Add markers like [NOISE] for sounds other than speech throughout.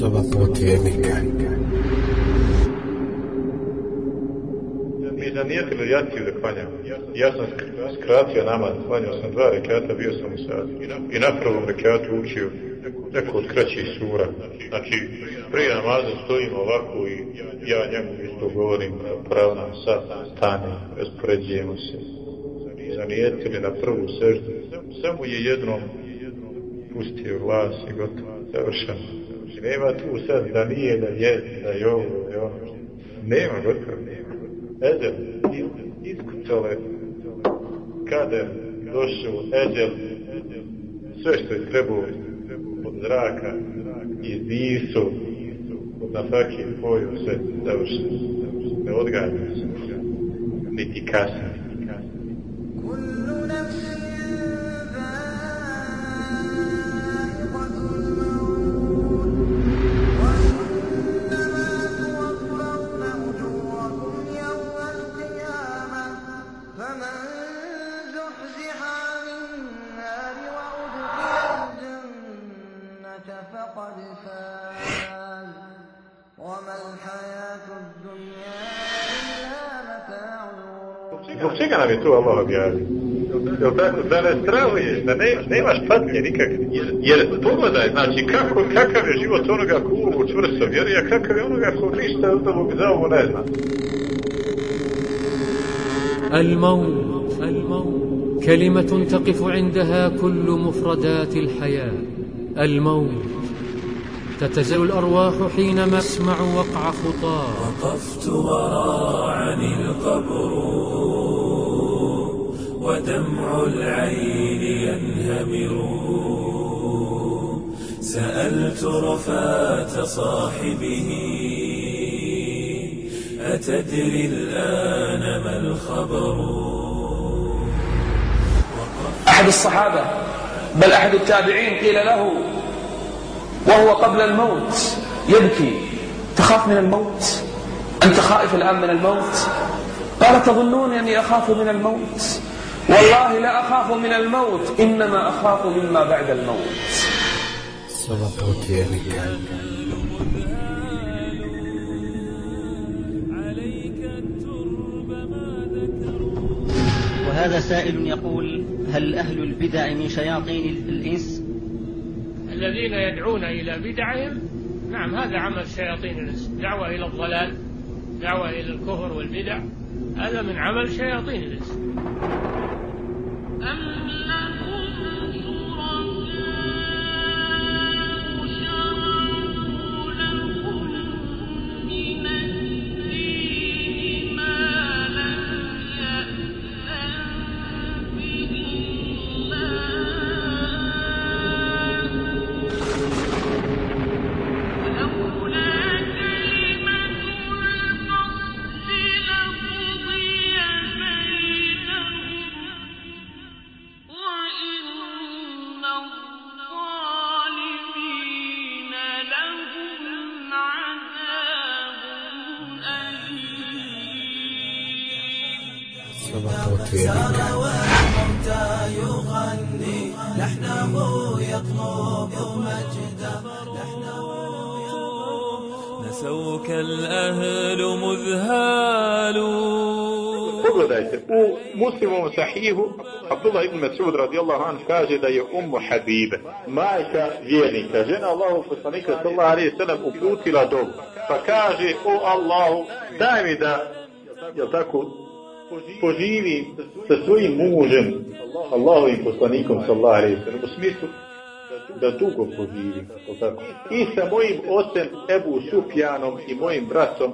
Soba put vjernika. Mi zanijetili jaciju da klanjam. Ja sam skratio namaz, klanjao sam dva rekata, bio sam u sadu. I na prvom rekatu učio neko od kraćih sura. Znači, prije namaza stojimo ovako i ja njemu isto govorim pravo nam sad stane, raspoređujemo se. Zanijetili na prvu seždu. Samo je jednom pustio glas i gotovo, završeno. Nema tu sad da nije, da je, da je ovo, da je ono. Nema gotovo. Eđel, iskucale, kader, došao, eđel, sve što je trebalo od zraka, iz disu, od nafake, poju, sve završeno. Ne odgađa se, niti kasno. Zbog čega nam je to Allah objavio? Jel tako? Da ne strahuješ, da ne, nemaš patnje nikakve. Jer, jer pogledaj, znači, kako, kakav je život onoga ko u čvrsto vjeri, a kakav je onoga ko ništa od ovog za ovo ne zna. الموت الموت كلمة تقف عندها كل مفردات الحياة الموت تتزل الأرواح حينما تسمع وقع خطاه وقفت وراعني القبر ودمع العين ينهمر. سألت رفاة صاحبه أتدري الآن ما الخبر؟ أحد الصحابة بل أحد التابعين قيل له وهو قبل الموت يبكي. تخاف من الموت؟ أنت خائف الآن من الموت؟ قال تظنون أني أخاف من الموت؟ والله لا أخاف من الموت إنما أخاف مما بعد الموت. وهذا سائل يقول هل أهل البدع من شياطين الإنس؟ الذين يدعون إلى بدعهم؟ نعم هذا عمل شياطين الإنس. دعوة إلى الضلال دعوة إلى الكفر والبدع هذا من عمل شياطين الإنس. أم لكم مذهال Pogledajte, u muslimovom sahihu Abdullah ibn Mas'ud radijallahu anhu kaže da je Ummu Habibe, majka vjernika, žena Allahu poslanika sallallahu alejhi ve sellem uputila dobu. Pa kaže: "O Allahu, daj mi da jel tako poživi sa svojim mužem, Allahovim poslanikom sallallahu alejhi ve sellem u smislu da dugo poživim, jel tako? I sa mojim ocem Ebu Sufjanom i mojim bratom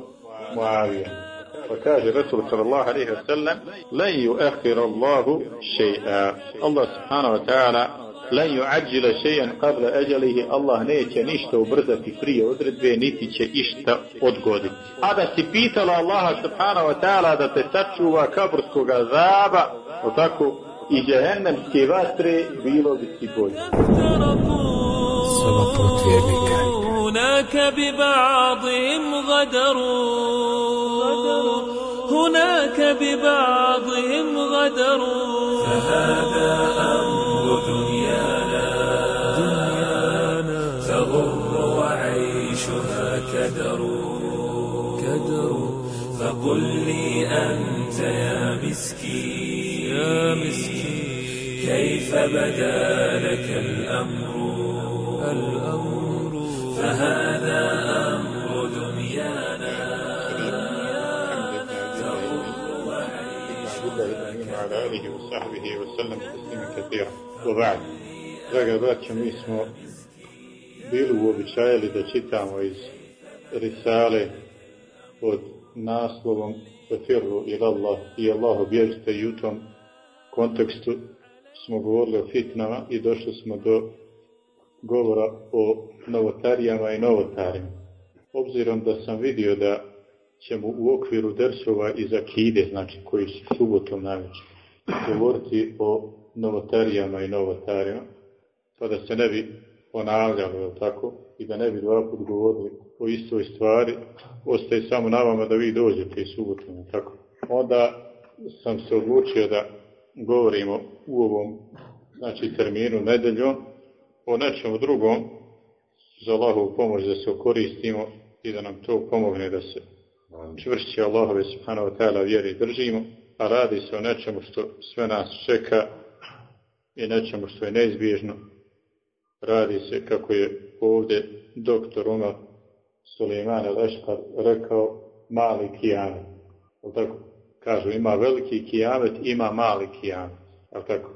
Muavijom. Kaže Rasul sallallahu alaihi wa sallam لن يؤخر الله شيئا Allah subhanahu wa ta'ala لن يعجل شيئا قبل أجله Allah neće ništa ubrzati prije odredbe niti će išta odgoditi. A da si pitala Allaha subhanahu wa ta'ala da te sačuva kaburskog azaba, o tako i džehennemske vatre bilo bi ti bolje. Soba put vjernika. هناك ببعضهم غدروا هناك ببعضهم غدروا فهذا أمر دنيانا, دنيانا تغر وعيشها كدر. فقل لي أنت يا مسكين. يا مسكين. كيف بدا لك الأمر؟ الأمر؟ فهذا أمر وعلى آله وصحبه وسلم تسليما كثيرا وبعد Draga braća, mi smo bili uobičajali da čitamo iz Risale pod naslovom Fefirru ila Allah i Allahu bježite i u tom kontekstu smo govorili o fitnama i došli smo do govora o novotarijama i novotarima. Obzirom da sam vidio da ćemo u okviru dersova iz Akide, znači koji su subotom najveći, govoriti o novotarijama i novotarijama, pa da se ne bi ponavljali, jel tako, i da ne bi dva put govorili o istoj stvari, ostaje samo na vama da vi dođete i subotom, jel tako. Onda sam se odlučio da govorimo u ovom znači, terminu nedeljom o nečemu drugom za Allahovu pomoć da se koristimo i da nam to pomogne da se čvršće Allahove subhanahu wa ta'ala vjeri držimo, a radi se o nečemu što sve nas čeka i nečemu što je neizbježno. Radi se, kako je ovdje doktor Umar Suleiman Leškar rekao, mali kijamet. Tako kažu, ima veliki kijamet, ima mali kijamet. Tako?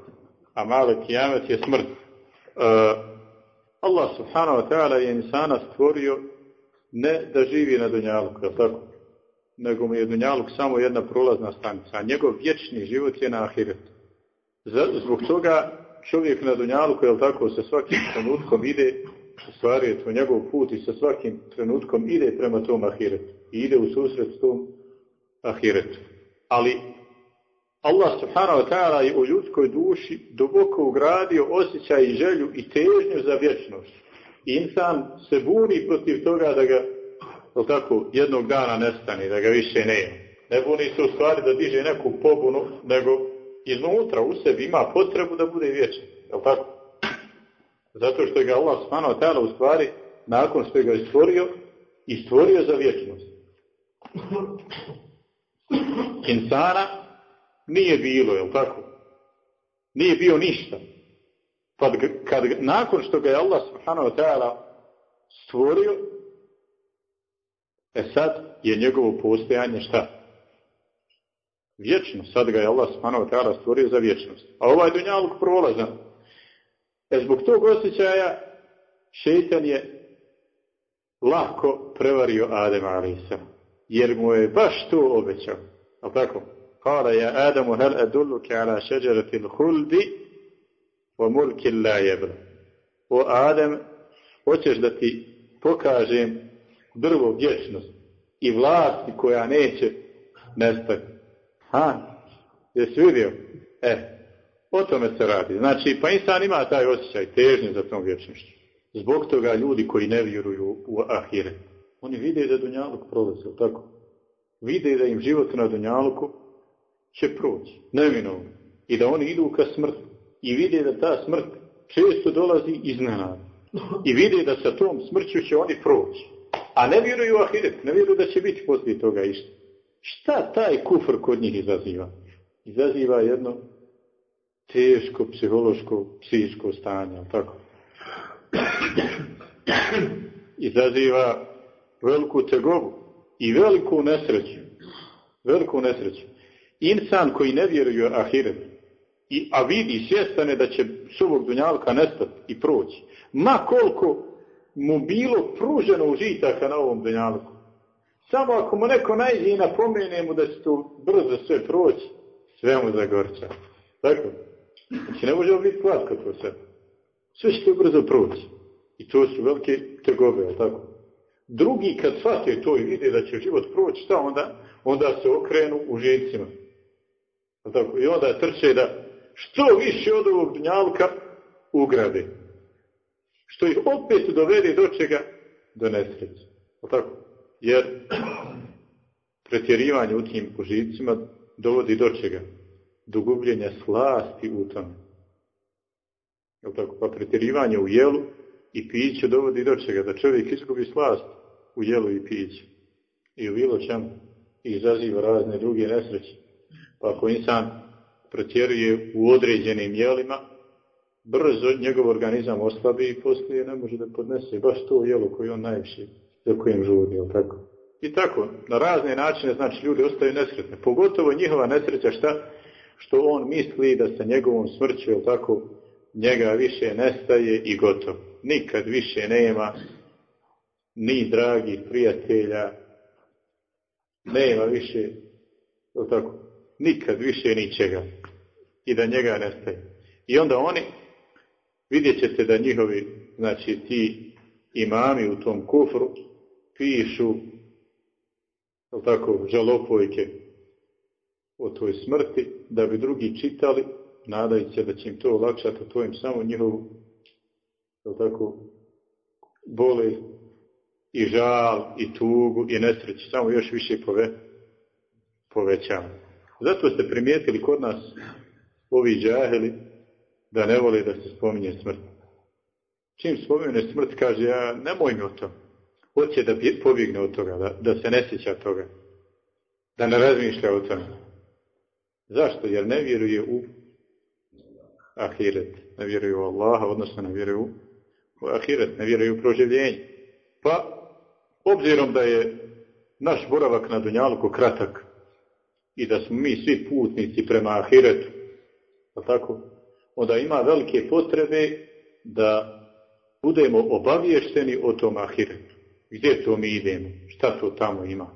A mali kijamet je smrt. Uh, Allah subhanahu wa ta'ala je insana stvorio ne da živi na Dunjaluku, tako? Nego mu je Dunjaluk samo jedna prolazna stanica, a njegov vječni život je na Ahiretu. Zbog toga čovjek na Dunjaluku, jel tako, sa svakim trenutkom ide, u stvari je to njegov put i sa svakim trenutkom ide prema tom Ahiretu. I ide u susret tom Ahiretu. Ali Allah subhanahu wa ta'ala je u ljudskoj duši duboko ugradio osjećaj i želju i težnju za vječnost. I insan se buni protiv toga da ga jel tako, jednog dana nestane, da ga više nema. Ne buni se u stvari da diže neku pobunu, nego iznutra u sebi ima potrebu da bude vječan. Jel tako? Zato što ga Allah wa ta'ala u stvari, nakon što ga stvorio, i stvorio za vječnost. Insana nije bilo, jel tako? Nije bio ništa. Pa kad, nakon što ga je Allah subhanahu wa ta'ala stvorio, E sad je njegovo postojanje šta? Vječno. Sad ga je Allah wa ta'ala stvorio za vječnost. A ovaj dunjaluk prolazan. E zbog tog osjećaja šeitan je lako prevario Adem Alisa. Jer mu je baš to obećao. A tako? Kala ja Adamu hel adulluke ala šeđeratil huldi o mulki la jebra. O Adem, hoćeš da ti pokažem drvo vječnost i vlasti koja neće nestati. Ha? Jesi vidio? E, o tome se radi. Znači, pa insan ima taj osjećaj težnje za tom vječnošću. Zbog toga ljudi koji ne vjeruju u ahire, oni vide da Dunjaluk prolazi, tako? Vide da im život na Dunjaluku će proći, neminovno. I da oni idu ka smrti. I vide da ta smrt često dolazi iznenada. I vide da sa tom smrću će oni proći. A ne vjeruju u ahiret, ne vjeruju da će biti poslije toga išta. Šta taj kufr kod njih izaziva? Izaziva jedno teško psihološko, psihičko stanje, tako? [CLEARS THROAT] Izaziva veliku tegovu i veliku nesreću. Veliku nesreću. Insan koji ne vjeruje u ahiret, i, a vidi svjestane da će s ovog dunjalka nestati i proći, ma koliko mu bilo pruženo užitaka na ovom dunjalku. Samo ako mu neko najde i napomene mu da će to brzo sve proći, sve mu zagorča. Tako? Znači ne može biti glatko to sve. Sve će to brzo proći. I to su velike trgove, tako? Drugi kad shvate to i vide da će život proći, šta onda? Onda se okrenu u žicima. Tako? I onda trče da što više od ovog dunjalka ugrade što ih opet dovede do čega? Do nesreće. Tako? Jer [CLEARS THROAT] pretjerivanje u tim užicima dovodi do čega? Do gubljenja slasti u tome. Tako? Pa pretjerivanje u jelu i piću dovodi do čega? Da čovjek izgubi slast u jelu i piću. I u bilo čemu. izaziva razne druge nesreće. Pa ako insan pretjeruje u određenim jelima, brzo njegov organizam oslabi i poslije ne može da podnese baš to jelo koje on najviše za kojim žudi, jel tako? I tako, na razne načine, znači, ljudi ostaju nesretni. Pogotovo njihova nesreća šta? Što on misli da sa njegovom smrću, tako, njega više nestaje i gotovo. Nikad više nema ni dragih prijatelja, nema više, tako, nikad više ničega. I da njega nestaje. I onda oni, vidjet ćete da njihovi, znači ti imami u tom kufru, pišu tako, žalopojke o toj smrti, da bi drugi čitali, nadajući se da će im to olakšati, to im samo njihovu tako, bole i žal i tugu i nesreću, samo još više pove, povećava. Zato ste primijetili kod nas ovi džaheli da ne vole da se spominje smrt. Čim spomene smrt, kaže, ja nemoj mi o tom hoće da pobjegne od toga, da, da se ne sjeća toga, da ne razmišlja o tome. Zašto? Jer ne vjeruje u ahiret, ne vjeruje u Allaha, odnosno ne vjeruje u ahiret, ne vjeruje u proživljenje. Pa, obzirom da je naš boravak na Dunjalku kratak i da smo mi svi putnici prema ahiretu, pa tako, onda ima velike potrebe da budemo obavješteni o tom ahiretu gdje to mi idemo, šta to tamo ima.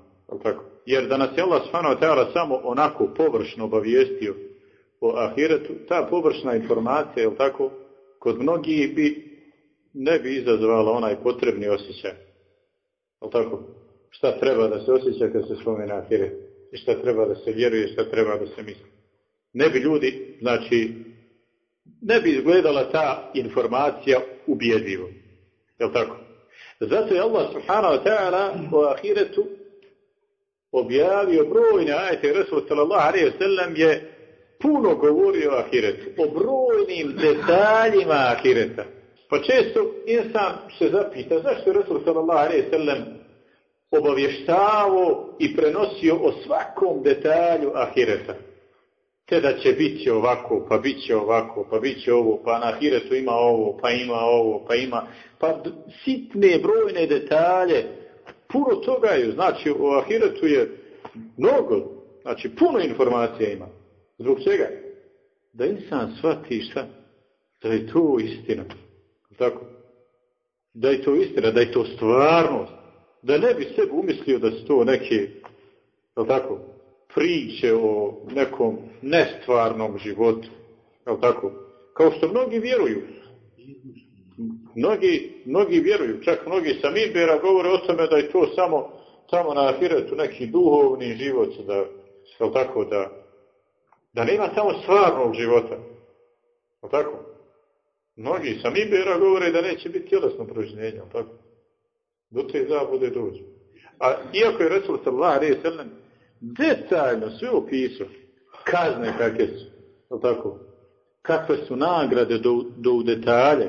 Tako? Jer da nas je Allah samo onako površno obavijestio o ahiretu, ta površna informacija, je tako, kod mnogih bi ne bi izazvala onaj potrebni osjećaj. Je tako? Šta treba da se osjeća kad se spomene ahiret? I šta treba da se vjeruje, šta treba da se misli? Ne bi ljudi, znači, ne bi izgledala ta informacija ubjedljivo. Je tako? Zato je Allah subhanahu wa ta'ala u ahiretu objavio brojne ajete Rasul sallallahu alaihi je puno govorio o ahiretu, o brojnim detaljima ahireta. Pa često insan se zapita zašto je Rasul sallallahu alaihi obavještavao i prenosio o svakom detalju ahireta te da će biti ovako, pa bit će ovako, pa bit će ovo, pa na Ahiretu ima ovo, pa ima ovo, pa ima, pa sitne brojne detalje, puno toga je, znači u Ahiretu je mnogo, znači puno informacija ima. Zbog čega? Da insan shvati šta? Da je to istina. Tako? Da je to istina, da je to stvarnost. Da ne bi sebi umislio da su to neke, tako, priče o nekom nestvarnom životu. Je tako? Kao što mnogi vjeruju. Mnogi, mnogi vjeruju, čak mnogi sami bera govore o tome da je to samo tamo na ahiretu neki duhovni život, da, je tako, da, da nema samo stvarnog života. Je tako? Mnogi sami bera govore da neće biti tjelesno proživljenje, je tako? Do te zabude dođu. A iako je Resul sallallahu alaihi sallam detaljno sve opisao. Kazne kakve su. Tako? Kakve su nagrade do, do u detalje.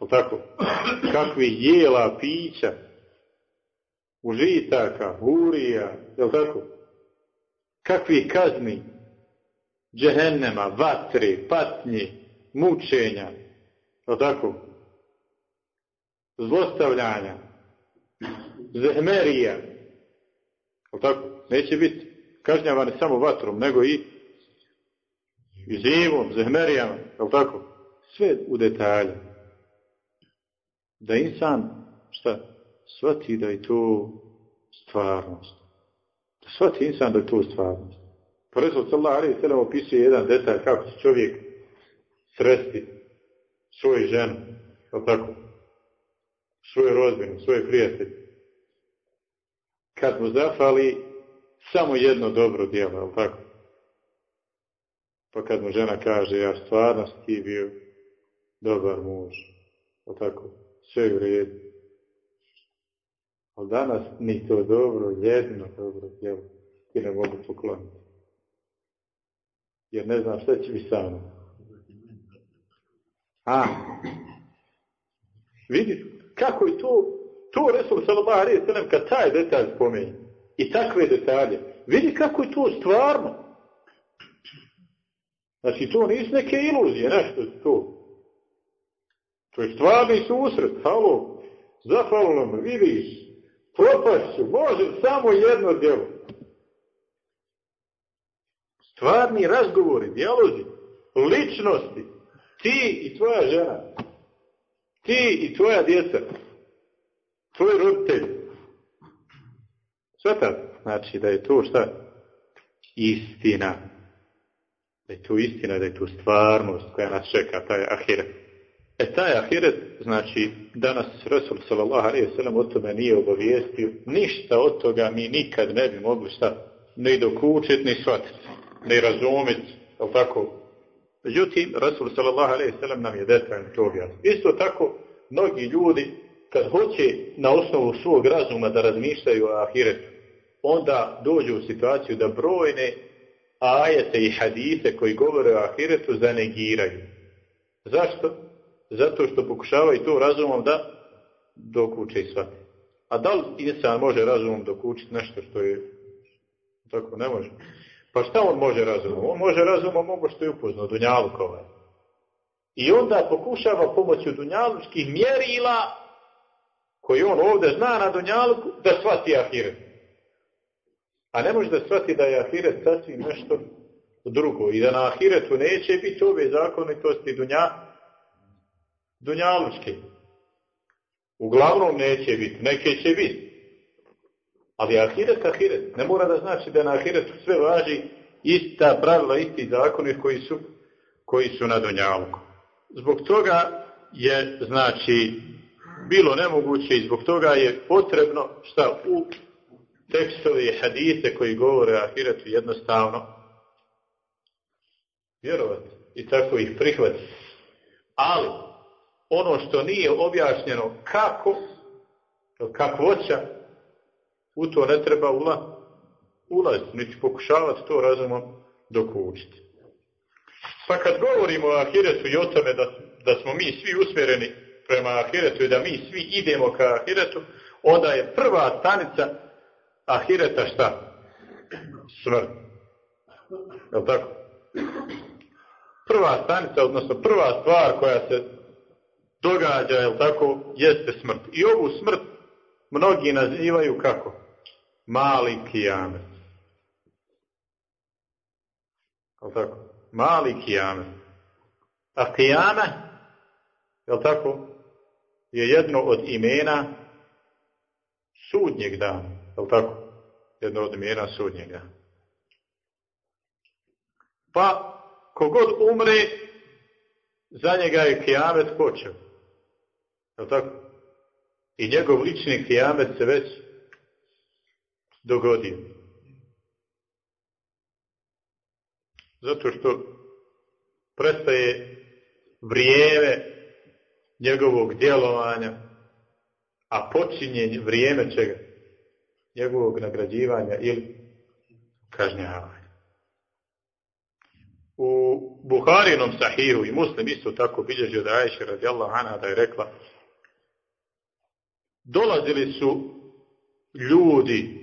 Je tako? Kakve jela, pića, užitaka, hurija, je tako? Kakvi kazni, džehennema, vatre, patnje, mučenja, je tako? Zlostavljanja, zehmerija, je tako? Neće biti kažnjavani samo vatrom, nego i, i zivom, zehmerijama, je tako? Sve u detalje. Da insan, šta, shvati da je to stvarnost. Da shvati insan da je to stvarnost. Pa Resul sallallahu alaihi opisuje jedan detalj kako će čovjek sresti svoju ženu, je tako? Svoju rodbinu, svoje prijatelje. Kad mu zafali samo jedno dobro djelo, je tako? Pa kad mu žena kaže, ja stvarno ti bio dobar muž, je tako? Sve redu. Ali danas ni to dobro, jedno dobro djelo ti ne mogu pokloniti. Jer ne znam šta će mi sa mnom. A, vidi, kako je to, to Resul sallallahu alaihi sallam kad taj detalj spomeni, i takve detalje. Vidi kako je to stvarno. Znači, to nisu neke iluzije, nešto to. To je stvarni susret, halo, zahvalno me, vidiš, propašću, može samo jedno djelo. Stvarni razgovori, dijalozi, ličnosti, ti i tvoja žena, ti i tvoja djeca, tvoj roditelj. Sveta, znači da je to šta? Istina. Da je to istina, da je to stvarnost koja nas čeka, taj ahiret. E taj ahiret, znači, danas Rasul sallallahu alaihi sallam o tome nije obavijestio, ništa od toga mi nikad ne bi mogli šta, ni dokučiti, ni shvatiti, ni razumjeti, je tako? Međutim, Rasul sallallahu alaihi sallam nam je detaljno to. Isto tako, mnogi ljudi, kad hoće na osnovu svog razuma da razmišljaju o ahiretu, onda dođu u situaciju da brojne ajete i hadise koji govore o ahiretu zanegiraju. Zašto? Zato što pokušavaju to razumom da dokuče i shvati. A da li insan može razumom dokučiti nešto što je tako ne može? Pa šta on može razumom? On može razumom ono što je upoznao, Dunjalukova. I onda pokušava pomoću Dunjalučkih mjerila koji on ovdje zna na Dunjaluku da shvati ahiret. A ne može da shvati da je ahiret sasvim nešto drugo i da na ahiretu neće biti ove zakonitosti dunja, dunjalučke. Uglavnom neće biti, neke će biti. Ali ahiret, ahiret. Ne mora da znači da na ahiretu sve važi ista pravila, isti zakoni koji su, koji su na dunjaluku. Zbog toga je, znači, bilo nemoguće i zbog toga je potrebno šta u tekstove i hadise koji govore o ahiretu jednostavno vjerovati i tako ih prihvatiti. Ali, ono što nije objašnjeno kako, kakvoća, u to ne treba ula, ulaziti, niti pokušavati to razumom dokučiti. Pa kad govorimo o ahiretu i o tome da, da smo mi svi usmjereni prema ahiretu i da mi svi idemo ka ahiretu, onda je prva stanica ahireta šta? Smrt. Je tako? Prva stanica, odnosno prva stvar koja se događa, je tako, jeste smrt. I ovu smrt mnogi nazivaju kako? Mali kijamet. Je tako? Mali kijamet. A kijame, je tako, je jedno od imena sudnjeg dana. Je tako? Jedno od imena sudnjeg dana. Pa, kogod umre, za njega je kijamet počeo. Je tako? I njegov lični kijamet se već dogodio. Zato što prestaje vrijeme njegovog djelovanja, a počinje vrijeme čega? Njegovog nagrađivanja ili kažnjavanja. U Buharinom sahihu i muslim isto tako bilježio da Ajše radijallahu anha da je rekla dolazili su ljudi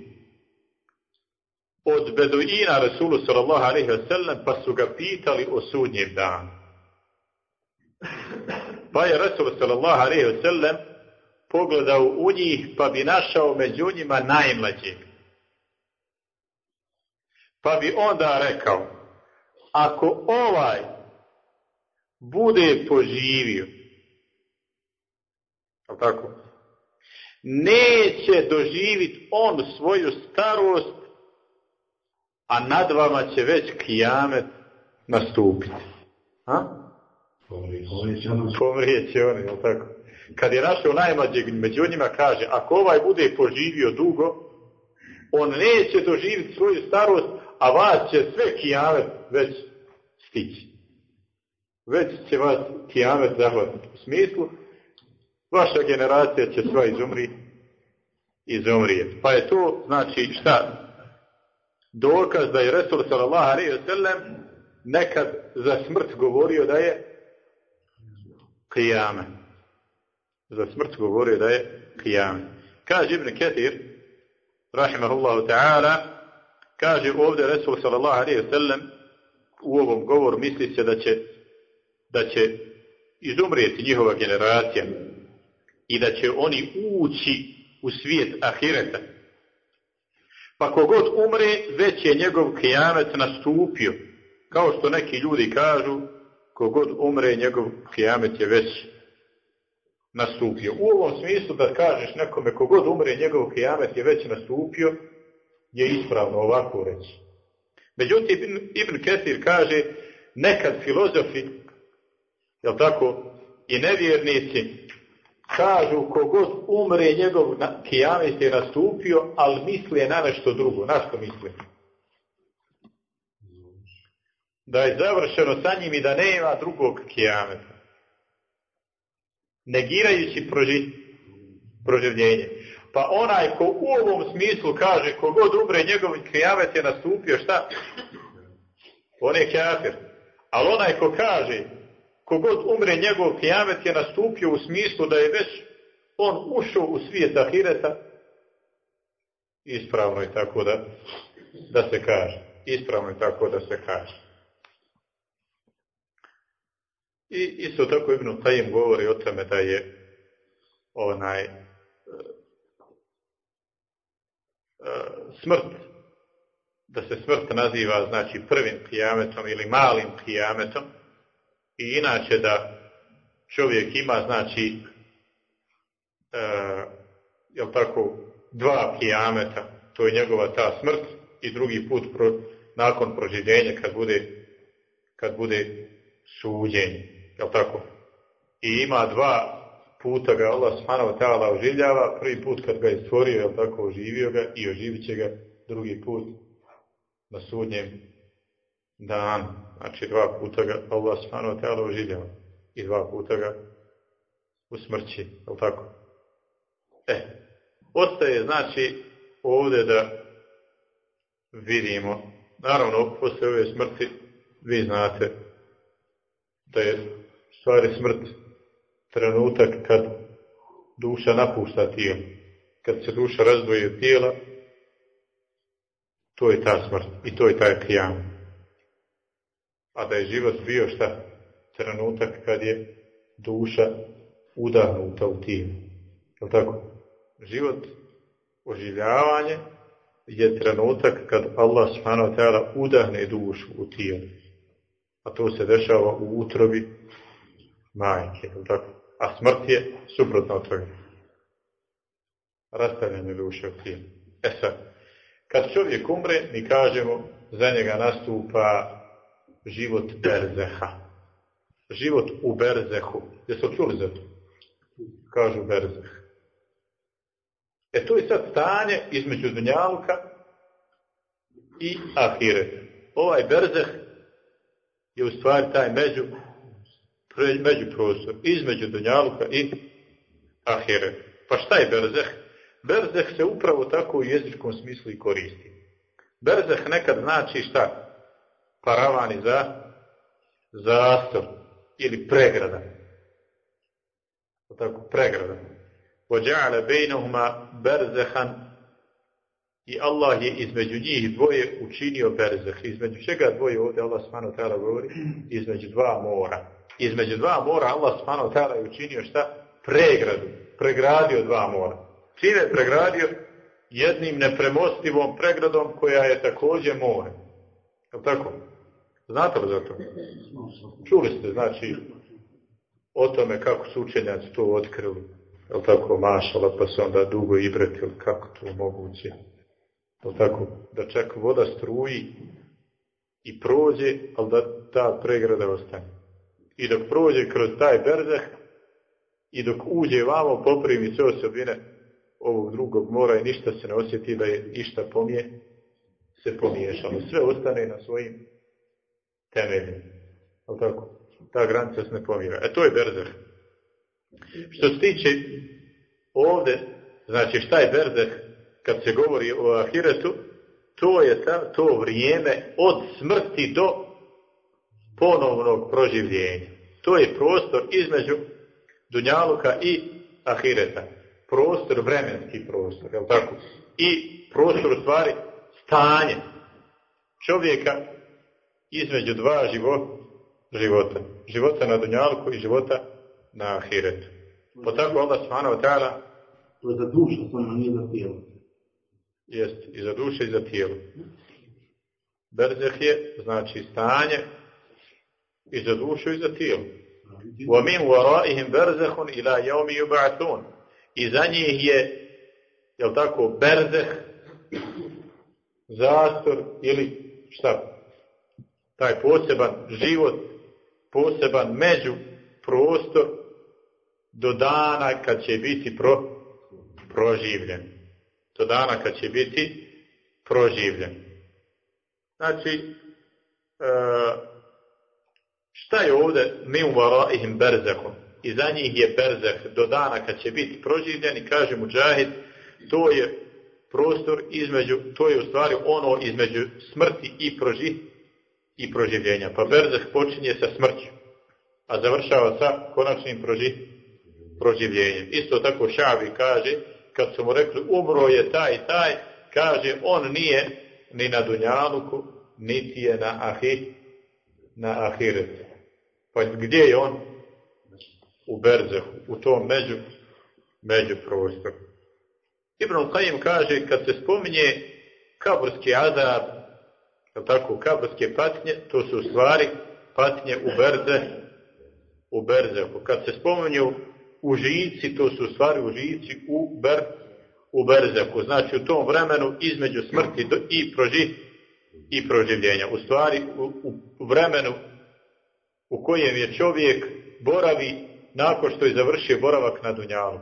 od Beduina Rasulu sallallahu alaihi wasallam pa su ga pitali o sudnjem danu. Pa je Rasul sallallahu alaihi wasallam pogledao u njih pa bi našao među njima najmlađeg. Pa bi onda rekao, ako ovaj bude poživio, tako, neće doživiti on svoju starost, a nad vama će već kijamet nastupiti. A? Pomrijet će oni, jel tako? Kad je našao najmlađeg među njima kaže, ako ovaj bude poživio dugo, on neće doživjeti svoju starost, a vas će sve kijamet već stići. Već će vas kijamet zahvatiti. U smislu, vaša generacija će sva izumri, izumrijeti. Pa je to, znači, šta? Dokaz da je Resul sallallahu alaihi nekad za smrt govorio da je kijame. Za smrt govorio da je kijame. Kaže Ibn Ketir, rahimahullahu ta'ala, Kaže ovdje Resul sallallahu alaihi sallam u ovom govoru misli se da će, da će izumrijeti njihova generacija i da će oni ući u svijet ahireta. Pa kogod umre, već je njegov kijamet nastupio. Kao što neki ljudi kažu, kogod umre, njegov kijamet je već nastupio. U ovom smislu da kažeš nekome kogod umre, njegov kijamet je već nastupio, je ispravno ovako reći. Međutim, Ibn, Kesir kaže, nekad filozofi, jel tako, i nevjernici, kažu kogod umre, njegov kijamet je nastupio, ali misle na nešto drugo. Na što misle? Da je završeno sa njim i da nema drugog kijameta. Negirajući proži, proživljenje. Pa onaj ko u ovom smislu kaže kogod umre njegov kijamet je nastupio, šta? On je kafir. Ali onaj ko kaže kogod umre njegov kijamet je nastupio u smislu da je već on ušao u svijet ahireta, ispravno je tako da, da se kaže. Ispravno je tako da se kaže. I isto tako Ibn Tajim govori o tome da je onaj smrt, da se smrt naziva znači prvim kijametom ili malim kijametom. I inače da čovjek ima znači e, jel tako dva kijameta, to je njegova ta smrt i drugi put pro, nakon proživljenja kad bude kad bude suđenje, jel tako? I ima dva puta ga Allah subhanahu wa ta'ala oživljava, prvi put kad ga je stvorio, jel tako, oživio ga i oživit će ga drugi put na sudnjem dan. Znači dva puta ga Allah subhanahu wa oživljava i dva puta ga usmrći, jel tako? E, ostaje znači ovdje da vidimo, naravno, posle ove smrti, vi znate da je stvari smrt trenutak kad duša napušta tijelo. Kad se duša razdvoji od tijela, to je ta smrt i to je taj kijam. A da je život bio šta? Trenutak kad je duša udahnuta u tijelo. Je tako? Život, oživljavanje je trenutak kad Allah subhanahu wa ta'ala udahne dušu u tijelo. A to se dešava u utrobi majke. A smrt je suprotno od toga. Rastavljanje duše u tijelu. E sad, kad čovjek umre, mi kažemo, za njega nastupa život berzeha. Život u berzehu. Jesu čuli za to? Kažu berzeh. E to je sad stanje između dunjalka i ahiret. Ovaj berzeh je u stvari taj među među prostor, između Dunjaluka i Ahiret. Pa šta je Berzeh? Berzeh se upravo tako u jezičkom smislu i koristi. Berzeh nekad znači šta? Paravani za zastor ili pregrada. Tako, pregrada. Vođa'ala bejnahuma berzehan i Allah je između njih dvoje učinio berzeh. Između čega dvoje ovdje Allah smano tada govori? Između dva mora između dva mora Allah wa ta'ala je učinio šta? Pregradu. Pregradio dva mora. Čime je pregradio? Jednim nepremostivom pregradom koja je također more. Je tako? Znate li za to? Čuli ste, znači, o tome kako su učenjaci to otkrili. Je tako? Mašala, pa se onda dugo ibretili kako to moguće. Je tako? Da čak voda struji i prođe, ali da ta pregrada ostane i dok prođe kroz taj berzeh i dok uđe vamo poprimi sve osobine ovog drugog mora i ništa se ne osjeti da je išta pomije, se pomiješalo. Sve ostane na svojim temeljima. Ali tako? Ta granica se ne pomira. E to je berzeh. Što se tiče ovde, znači šta je berzeh kad se govori o ahiretu, to je ta, to vrijeme od smrti do ponovnog proživljenja. To je prostor između Dunjaluka i Ahireta. Prostor, vremenski prostor, je tako? I prostor u stvari stanje, čovjeka između dva živo, života. Života na Dunjalku i života na Ahiretu. Po tako Allah subhanahu ta'ala To je za dušu, samo nije za tijelo. jest i za duše i za tijelo. Berzeh je znači stanje i za dušu i za tijelo. وَمِنْ وَرَائِهِمْ بَرْزَهٌ إِلَا يَوْمِ يُبْعَثُونَ I za njih je, jel tako, berzeh, zastor ili šta? Taj poseban život, poseban među prostor do dana kad će biti pro, proživljen. Do dana kad će biti proživljen. Znači, e, šta je ovdje mi varaihim berzehom? I za njih je berzeh do dana kad će biti proživljen i kaže Mujahid, to je prostor između, to je u stvari ono između smrti i, proži, i proživljenja. Pa berzeh počinje sa smrću, a završava sa konačnim proži, proživljenjem. Isto tako Šavi kaže, kad su mu rekli umro je taj taj, kaže on nije ni na Dunjaluku, niti je na, ahi, na Ahiretu. Pa gdje je on? U Berzehu, u tom među, među prostoru. Ibn Qayyim kaže, kad se spominje kaburski azab, tako, kaburske patnje, to su u stvari patnje u Berze, u Berzehu. Kad se spominju užici, to su u stvari užici u, ber, u Berzehu. Znači u tom vremenu između smrti do, i, proži, i proživljenja. U stvari u, u, vremenu u kojem je čovjek boravi nakon što je završio boravak na Dunjalu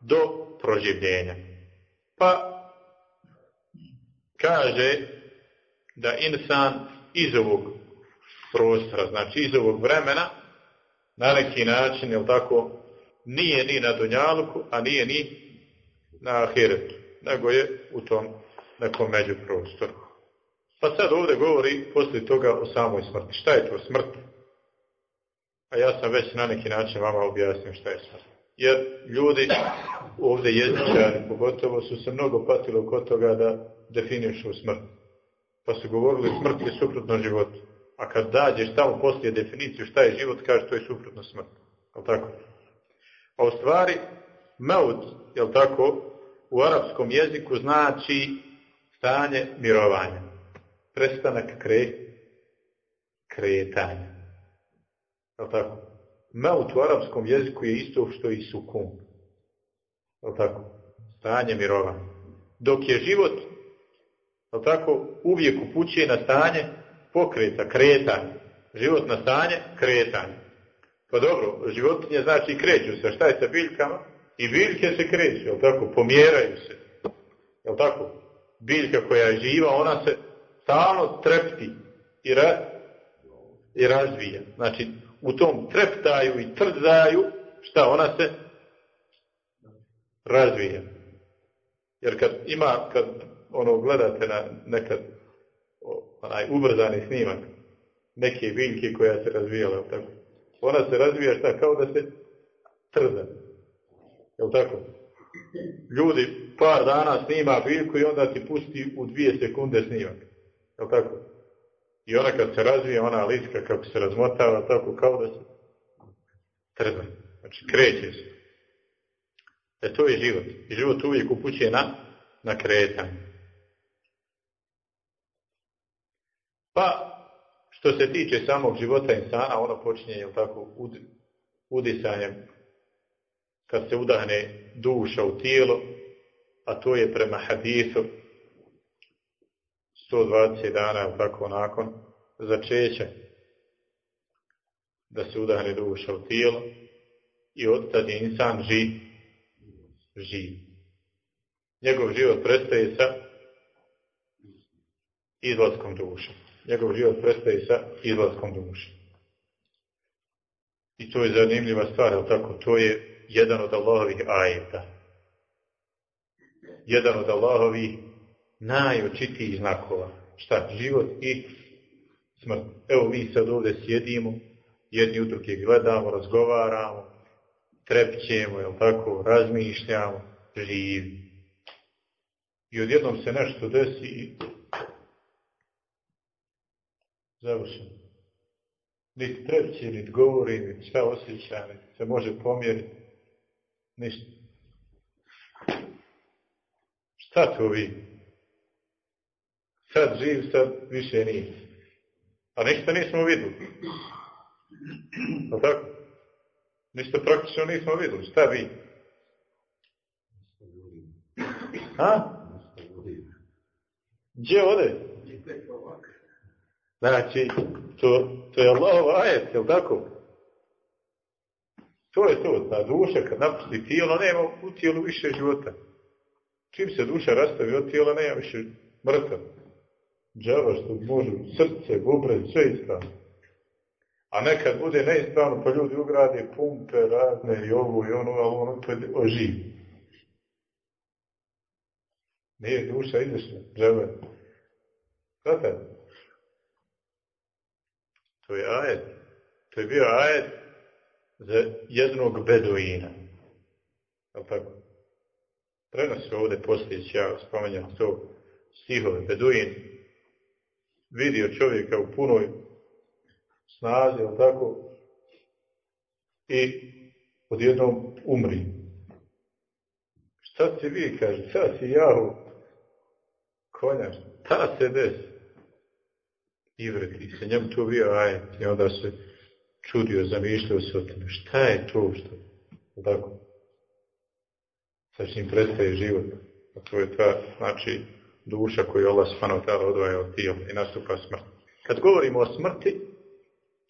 do proživljenja. Pa kaže da insan iz ovog prostora, znači iz ovog vremena, na neki način, jel tako, nije ni na Dunjaluku, a nije ni na Ahiretu, nego je u tom nekom među prostoru. Pa sad ovdje govori poslije toga o samoj smrti. Šta je to smrt? A ja sam već na neki način vama objasnio šta je smrt. Jer ljudi ovdje jezičari pogotovo su se mnogo patili oko toga da definišu smrt. Pa su govorili smrt je suprotno životu. A kad dađeš tamo poslije definiciju šta je život, kaže to je suprotno smrt. Jel tako? A u stvari, maut, jel tako, u arapskom jeziku znači stanje mirovanja. Prestanak kre, kretanja. Jel tako? Maut u arapskom jeziku je isto što i sukun. Jel tako? Stanje mirovanja. Dok je život, jel tako, uvijek upućuje na stanje pokreta, kretanja. Život na stanje, kretanje. Pa dobro, životinje znači kreću se. Šta je sa biljkama? I biljke se kreću, jel tako? Pomjeraju se. Jel tako? Biljka koja je živa, ona se stalno trepti i, ra, i razvija. Znači, u tom treptaju i trzaju, šta ona se razvija. Jer kad ima, kad ono gledate na nekad onaj ubrzani snimak neke biljke koja se razvijala, tako. Ona se razvija šta kao da se trza. Jel tako? Ljudi par dana snima biljku i onda ti pusti u dvije sekunde snimak. Jel tako? I ona kad se razvije, ona liska kako se razmotava, tako kao da se trza. Znači, kreće se. E to je život. I život uvijek upućuje na, na kretanje. Pa, što se tiče samog života insana, ono počinje, jel tako, ud, udisanjem, kad se udahne duša u tijelo, a to je prema hadisu 120 dana, jel tako, nakon začeća, da se udahne duša u tijelo i od tada je insan živ, živ. Njegov život prestaje sa izlaskom duša njegov život prestaje sa izlaskom duše. I to je zanimljiva stvar, ali tako, to je jedan od Allahovih ajeta. Jedan od Allahovih najočitijih znakova. Šta? Život i smrt. Evo mi sad ovdje sjedimo, jedni u gledamo, razgovaramo, trepćemo, jel tako, razmišljamo, živi. I odjednom se nešto desi i Završeno. Niti trepće, niti govori, niti šta osjeća, niti se može pomjeriti. Ništa. Šta to vi? Sad živ, sad više nije. A ništa nismo vidjeli. A tako? Ništa praktično nismo vidjeli. Šta vi? A? Gdje ode? Znači, to, to je Allahov ajet, je tako? To je to, ta duša kad napusti tijelo, nema u tijelu više života. Čim se duša rastavi od tijela, nema više mrtav. Džava što može srce, bubre, sve ispravno. A nekad bude neispravno, pa ljudi ugrade pumpe razne i ovo i ono, ali ono opet oživi. Nije duša izašla, džava. Znate? To je. To je bio ajet za jednog beduina. Je tako? Prenosi ovdje poslije, ja spomenjam to stihove. Beduin vidio čovjeka u punoj snazi, je tako? I odjednom umri. Šta ti vi, kaže, sad si jahu konja, šta se desi? Ivreti se, njemu to bio ajet i onda se čudio, zamišljao se o tome. Šta je to što? Tako. Sad će im prestaje život. A to je ta, znači, duša koju Allah subhanahu ta'ala odvaja od tijela i nastupa smrt. Kad govorimo o smrti,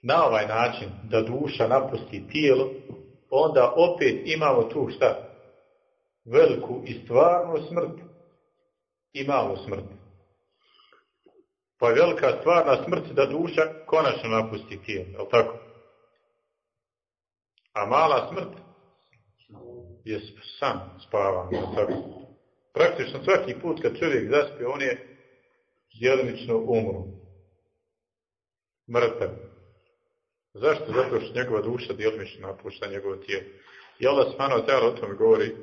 na ovaj način da duša napusti tijelo, onda opet imamo tu šta? Veliku i stvarnu smrt i malu smrt. Pa je velika stvarna smrt da duša konačno napusti tijelo, je tako? A mala smrt je sam spavan, je tako? Praktično svaki put kad čovjek zaspe, on je djelimično umru. Mrtav. Zašto? Zato što njegova duša djelimično napušta njegovo tijelo. I Allah subhanahu wa ta'ala o tome govori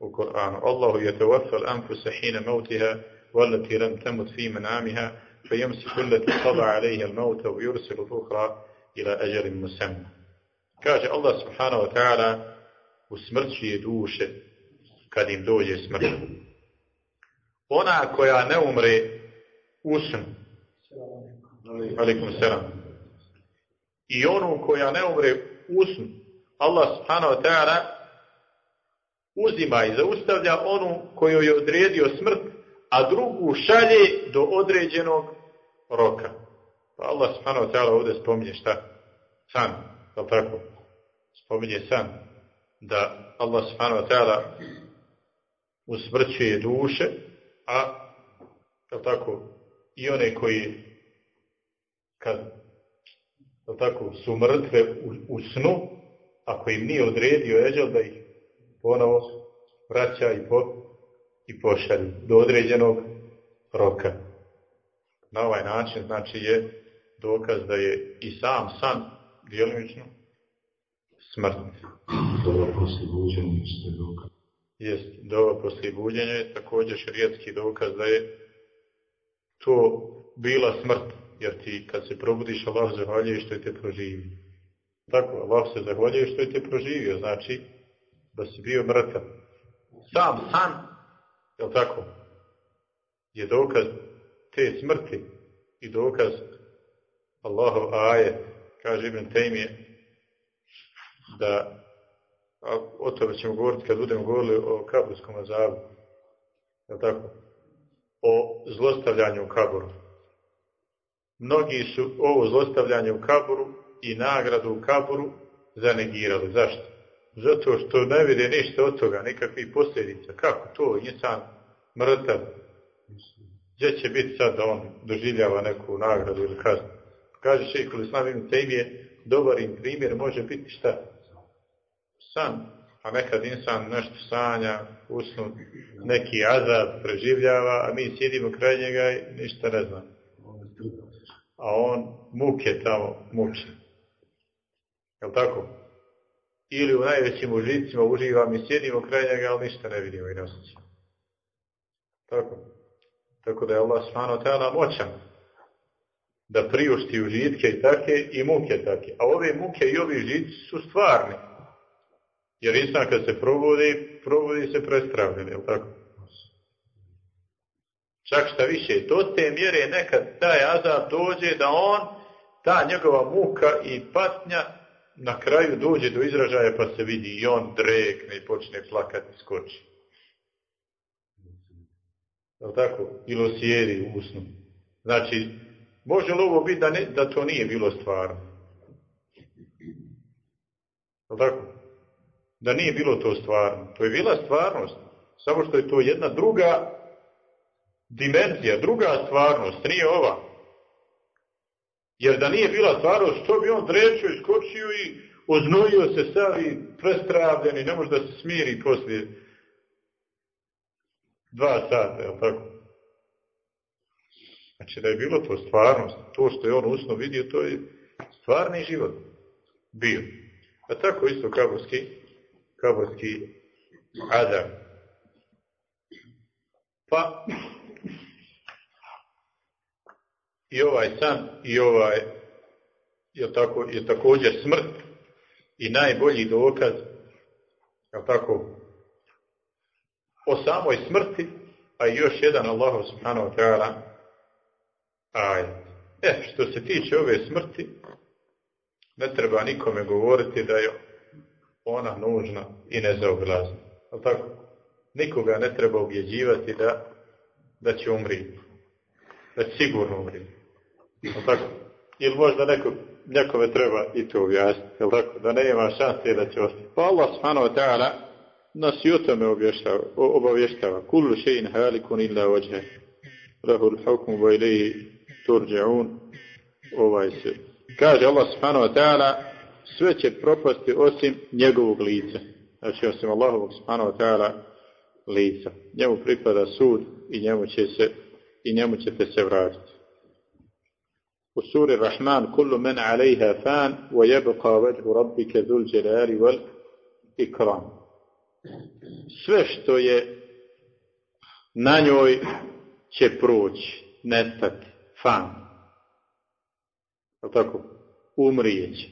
u Koranu. Allahu je tevafal anfusa hina mautiha والتي لم تمت في منامها فيمسك التي قضى عليها الموت ويرسل الأخرى إلى أجل مسمى kaže Allah subhanahu wa ta'ala usmrćuje duše kad im dođe smrt. Ona koja ne umre usnu, alikum selam, i onu koja ne umre usnu, Allah subhanahu wa ta'ala uzima i zaustavlja onu koju je odredio smrt, a drugu šalje do određenog roka. Pa Allah subhanahu wa ta'ala ovdje spominje šta? San, je tako? Spominje san. Da Allah subhanahu wa ta'ala usmrćuje duše, a je tako? I one koji kad je tako, su mrtve u, u snu, ako im nije odredio eđel da ih ponovo vraća i, po, i pošalju do određenog roka. Na ovaj način znači je dokaz da je i sam san djelimično smrt. Dova poslije buđenja je dokaz. Jest, dova poslije buđenja je također dokaz da je to bila smrt, jer ti kad se probudiš Allah zahvaljuje što je te proživio. Tako, Allah se zahvaljuje što je te proživio, znači da si bio mrtav. Sam san, je tako, je dokaz te smrti i dokaz Allahov ajet, kaže Ibn Tejmije, da a o tome ćemo govoriti kad budemo govorili o kaburskom azabu, je tako, o zlostavljanju u kaburu. Mnogi su ovo zlostavljanje u kaburu i nagradu u kaburu zanegirali. Zašto? Zato što ne vide ništa od toga, nikakvih posljedica. Kako to? Insan mrtav. Gdje će biti sad da on doživljava neku nagradu ili kaznu? Kaže šeikul Islam ibn Tejmije, dobar im primjer može biti šta? San. A nekad insan nešto sanja, usnu, neki azab preživljava, a mi sjedimo kraj njega i ništa ne znam. A on muke tamo muči. Jel tako? Ili u najvećim užicima uživa, mi sjedimo kraj njega, ali ništa ne vidimo i ne osjećamo. Tako. Tako da je Allah subhanahu ta'ala moćan. da priušti užitke i take i muke take. A ove muke i ovi užitci su stvarni. Jer insan kad se probudi, probudi se prestravljen, je tako? Čak šta više, do te mjere nekad taj azab dođe da on, ta njegova muka i patnja na kraju dođe do izražaja pa se vidi i on drekne i počne plakati, skoči. Je tako? Ili osjeri u usnu. Znači, može li ovo biti da, ne, da to nije bilo stvarno? Je tako? Da nije bilo to stvarno. To je bila stvarnost. Samo što je to jedna druga dimenzija, druga stvarnost, nije ova. Jer da nije bila stvarnost, što bi on drečio, iskočio i oznojio se sav i prestravljen i ne može da se smiri poslije dva sata, je tako? Znači da je bilo to stvarnost, to što je on usno vidio, to je stvarni život bio. A tako isto kaborski, kaborski adam. Pa i ovaj san i ovaj je, tako, je također smrt i najbolji dokaz je tako o samoj smrti a još jedan Allahu subhanahu wa ta'ala ajet. E, što se tiče ove smrti, ne treba nikome govoriti da je ona nužna i nezaobilazna. Ali tako? Nikoga ne treba objeđivati da, da će umriti. Će sigurno umriti. Ali tako? Ili možda neko, nekome treba i to objasniti. Jel tako? Da ne ima šanse da će ostati. Pa Allah subhanahu wa ta'ala nas i o tome obavještava. Kullu še'in halikun illa ođe. Rahul hukmu wa ilaihi turđa'un. Ovaj se. Kaže Allah subhanahu wa ta'ala sve će propasti osim njegovog lica. Znači osim Allahovog subhanahu wa ta'ala lica. Njemu pripada sud i njemu će se i njemu ćete se vratiti. U suri Rahman kullu men alejha fan wa yabqa wajhu rabbika dhul jalali wal ikram. Sve što je na njoj će proći, nestati, fan. tako? Umrijeće.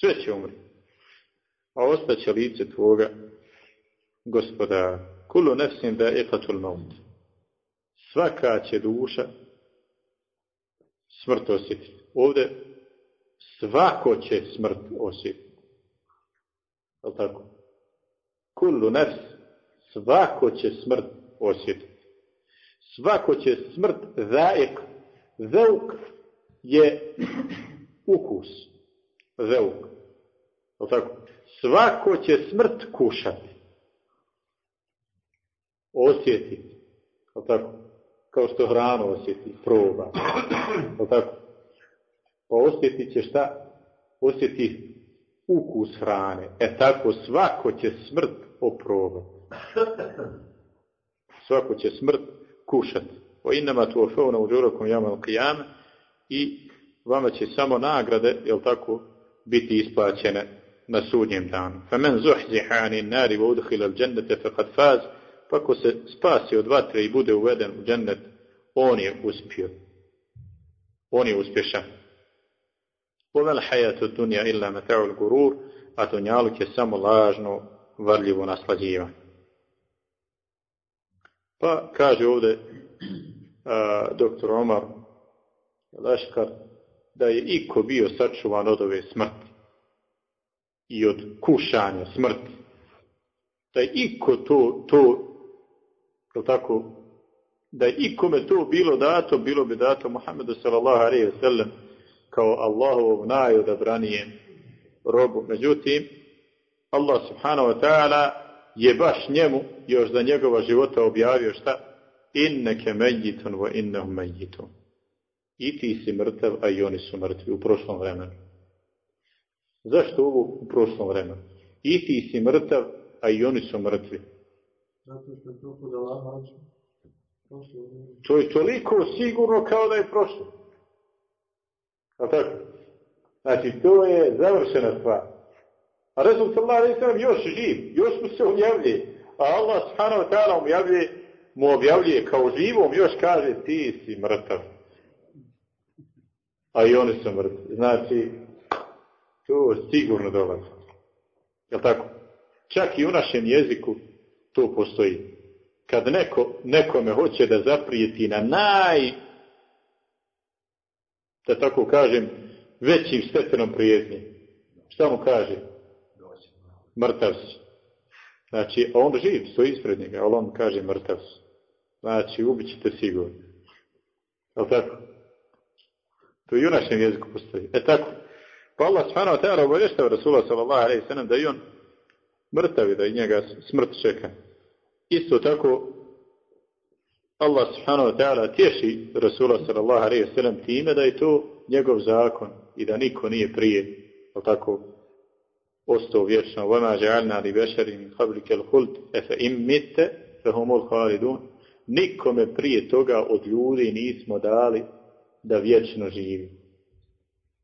Sve će umriti. A ostaće lice tvoga gospodara. Kulu nefsim da ekatul maut. Svaka će duša smrt osjetiti. Ovdje svako će smrt osjetiti. Je tako? Kullu nefs, svako će smrt osjetiti. Svako će smrt zaek. Zeuk je ukus. Zeuk. Je tako? Svako će smrt kušati. Osjetiti. Je tako? Kao što hranu osjeti, proba. [CLEARS THROAT] Tako? Pa osjetit će šta? Osjeti ukus hrane. E tako svako će smrt oprobati. Svako će smrt kušati. O inama tu ofeuna u džurakom jamal qiyam i vama će samo nagrade, jel tako, biti isplaćene na sudnjem danu. Famen zuhziha anin nari wa udhila al džennete faqad faz, pa ko se spasi od vatre i bude uveden u džennet, on je uspio. On je uspješan. Ovel hajatu dunja illa meta'ul gurur, a dunjaluk je samo lažno, varljivo naslađivanje. Pa kaže ovdje a, doktor Omar Leškar da je iko bio sačuvan od ove smrti i od kušanja smrti. Da je iko to, to tako, da je ikome to bilo dato, bilo bi dato Muhammedu sallallahu alaihi sallam kao Allahovog najodabranije robu. Međutim, Allah subhanahu wa ta'ala je baš njemu još za njegova života objavio šta? Inneke mejitun wa innahum mejitun. I ti si mrtav, a i oni su mrtvi u prošlom vremenu. Zašto ovo u prošlom vremenu? I ti si mrtav, a i oni su mrtvi. Zato što je to kod Allaha To je toliko sigurno kao da je prošlo. A tako? Znači, to je završena stvar. A Resul sallallahu još živ, još mu se objavljuje. A Allah subhanahu wa ta'ala objavljuje, mu objavljuje kao živom, još kaže ti si mrtav. a i oni su mrtvi. Znači, to sigurno dolazi. Jel tako? Čak i u našem jeziku to postoji. Kad neko, nekome hoće da zaprijeti na naj, da tako kažem, većim stepenom prijeznje. Šta mu kaže? Mrtav si. Znači, a on živ, stoji ispred njega, ali on kaže mrtav si. Znači, ubit ćete sigurno. Jel tako? To i u našem jeziku postoji. E tako. Pa Allah subhanahu wa ta'ala obavještava Rasula da i on mrtav je, da i njega smrt čeka. Isto tako Allah subhanahu wa ta'ala tješi Rasula sallallahu alaihi sallam time da je to njegov zakon i da niko nije prije, jel tako, ostao vječno. وَمَا جَعَلْنَا لِبَشَرٍ مِنْ قَبْلِكَ الْخُلْدِ أَفَإِمْ مِتَّ فَهُمُ الْخَالِدُونَ Nikome prije toga od ljudi nismo dali da vječno živi.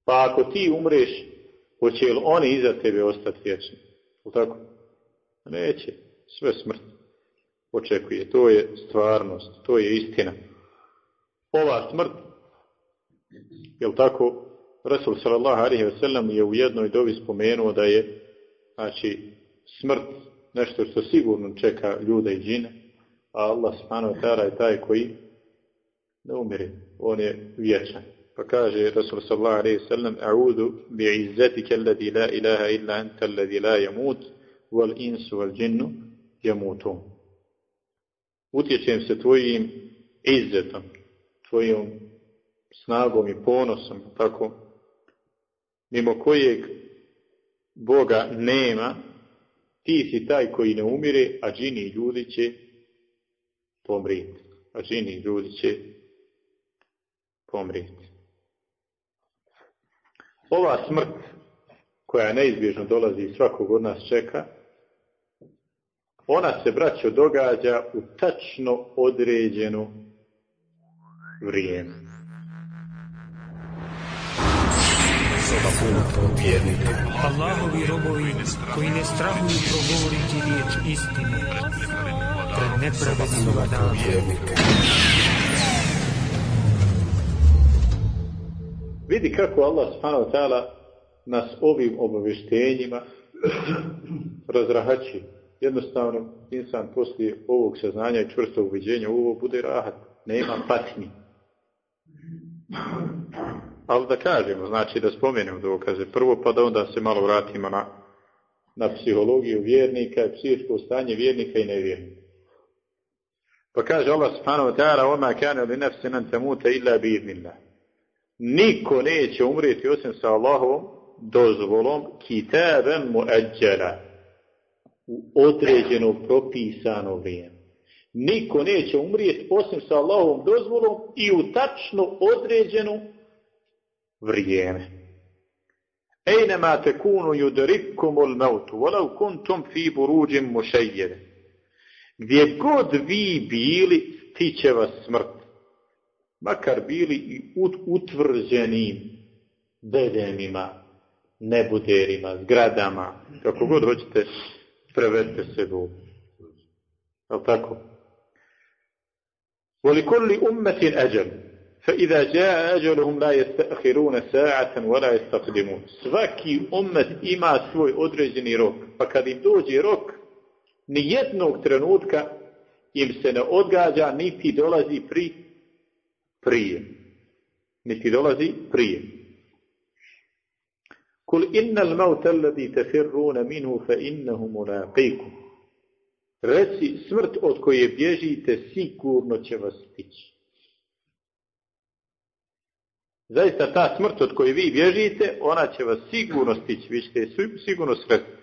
Pa ako ti umreš, hoće li oni iza tebe ostati vječni? U tako? Neće. Sve smrt očekuje. To je stvarnost. To je istina. Ova smrt, jel tako, Rasul sallallahu ve sellem je u jednoj dovi spomenuo da je znači, smrt nešto što sigurno čeka ljude i džine, a Allah subhanahu wa je taj koji ne umire, on je vječan. Pa kaže Rasul sallallahu alaihi A'udhu bi izzatika alladhi la ilaha illa anta alladhi la yamut, wal insu wal džinnu jamutun. Utječem se tvojim izzetom, tvojom snagom i ponosom, tako, mimo kojeg Boga nema, ti si taj koji ne umire, a džini i ljudi će pomriti. A džini i ljudi će pomriti. Ova smrt koja neizbježno dolazi i svakog od nas čeka, ona se, braćo, događa u tačno određeno vrijeme. Allahovi robovi koji ne strahuju progovoriti riječ istine pred nepravednim. Vidi kako Allah subhanahu wa ta'ala nas ovim obavještenjima razrahači jednostavno insan poslije ovog saznanja i čvrstog ubeđenja u ovo bude rahat, nema patnji. Ali da kažemo, znači da spomenemo dokaze prvo, pa da onda se malo vratimo na, na psihologiju vjernika i psihičko stanje vjernika i nevjernika. Pa kaže Allah subhanahu wa ta'ala Oma kane li nefse nan tamuta illa bi idnillah. Niko neće umrijeti osim sa Allahovom dozvolom kitabem muadjala u određeno propisano vrijeme. Niko neće umrijeti osim sa Allahovom dozvolom i u tačno određeno vrijeme. Ejnema tekunu yudrikumul mautu, walau kuntum fi buruđim mušajjere. Gdje god vi bili, stiće vas smrt. Makar bili i utvrđenim bedemima, nebuderima, zgradama, kako god hoćete, prevedite se do. Je tako? وَلِكُلِّ أُمَّةٍ أَجَلٍ فإذا جاء أجلهم لا يستأخرون ساعة ولا يستقدمون svaki umet ima svoj određeni rok pa kad im dođe rok ni jednog trenutka im se ne odgađa niti dolazi pri prije niti dolazi prije kul innal mauta alladhi tafirruna minhu fa innahu mulaqikum reci smrt od koje bježite sigurno će vas stići Zaista ta smrt od koje vi bježite, ona će vas sigurno stići, vi ćete sigurno sretni.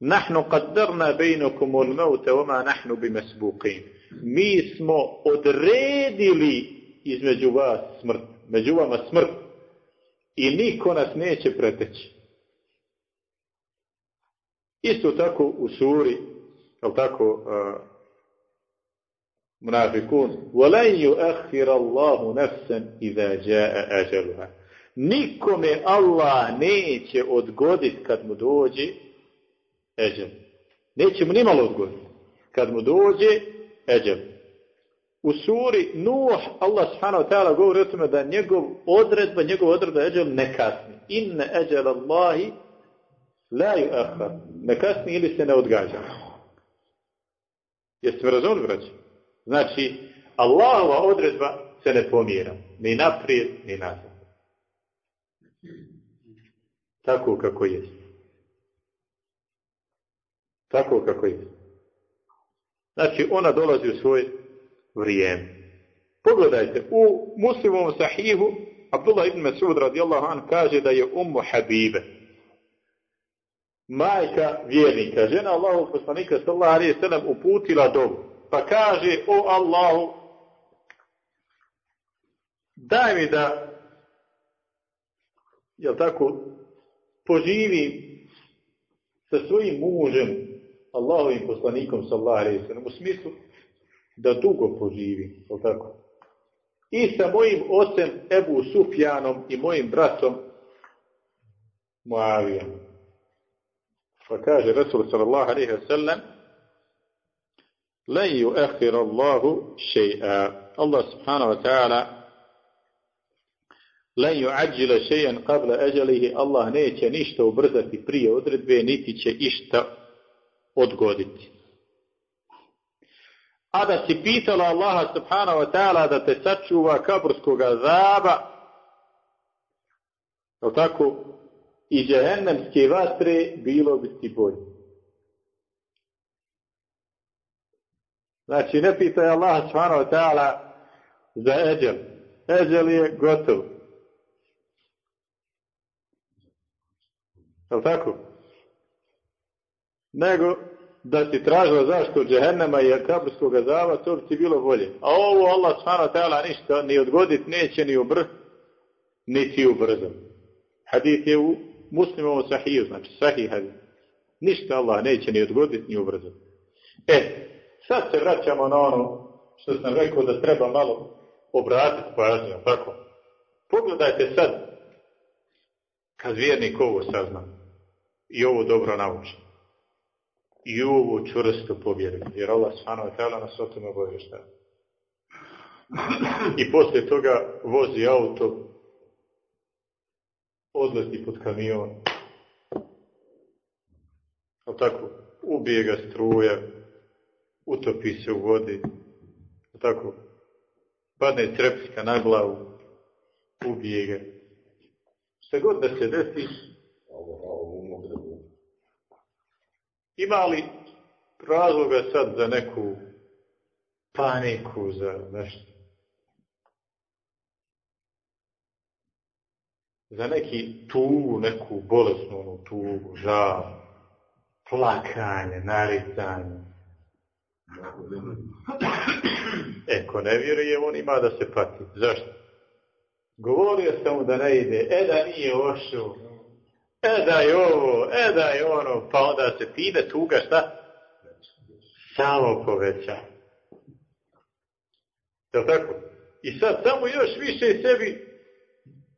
Nahnu qaddarna bejnokum ul mauta oma nahnu bimesbuqin. Mi smo odredili između vas smrt, među vama smrt i niko nas neće preteći. Isto tako u suri, je tako, uh, munafikun وَلَنْ يُؤَخِّرَ اللَّهُ نَفْسًا إِذَا جَاءَ أَجَلُهَا Nikome Allah neće odgoditi kad mu dođe eđel. Neće mu nimalo odgoditi. Kad mu dođe eđel. u suri Nuh, Allah subhanahu wa ta'ala govori o tome da njegov odredba, njegov odredba eđel ne kasni. Inne eđel Allahi la ju ahar. Ne kasni ili se ne odgađa. Jeste me razumili, braći? Znači, Allahova odredba se ne pomjera. Ni naprijed, ni nazad. Tako kako jest. Tako kako jest. Znači, ona dolazi u svoj vrijeme. Pogledajte, u muslimovom sahihu Abdullah ibn Mas'ud radijallahu an kaže da je ummu Habibe, majka vjernika, žena Allahu poslanika sallallahu alaihi sallam uputila dobu. Pa kaže, o Allahu, daj mi da, jel tako, poživim sa svojim mužem, Allahovim poslanikom sallallahu alaihi sallam, u smislu da dugo poživi, jel tako? I sa mojim ocem Ebu Sufjanom i mojim bratom Muavijom. Pa kaže Rasul sallallahu alaihi wa sallam لن يؤخر الله شيئا الله سبحانه وتعالى لن يعجل شيئا قبل أجله الله neće ništa ubrzati prije odredbe niti će išta odgoditi a da si pitala Allaha subhanahu wa ta'ala da te sačuva kaburskog azaba je tako i džehennemske vatre bilo bi ti bolje Znači, ne pitaj Allah subhanahu wa ta'ala za eđel. Eđel je gotov. Je tako? Nego, da si tražila zašto džehennema i kabrskog azaba, to bi ti bilo bolje. A ovo Allah ta'ala ništa ni odgodit neće, ni ubr, niti ubrzam. Hadith je u muslimovom sahiju, znači sahih hadith. Ništa Allah neće ni odgodit, ni ubrzam. E, Sad se vraćamo na ono što sam rekao da treba malo obratiti pažnju, tako? Pogledajte sad, kad vjernik ovo sazna i ovo dobro nauči i ovu čvrstu povjeru, jer Allah wa ta'ala nas o tome obavješta. I poslije toga vozi auto, odleti pod kamion, ali tako, ubije ga struja, utopi se u vodi, tako, padne trepska na glavu, ubije ga. Šta god da se desi, ima li razloga sad za neku paniku, za nešto? Za neki tugu, neku bolesnu tugu, žal, plakanje, naricanje, E, ne vjeruje, on ima da se pati. Zašto? Govorio sam mu da ne ide, e da nije ošao, e da je ovo, e da je ono, pa onda se pide tuga, šta? Samo poveća. Tako? I sad samo još više sebi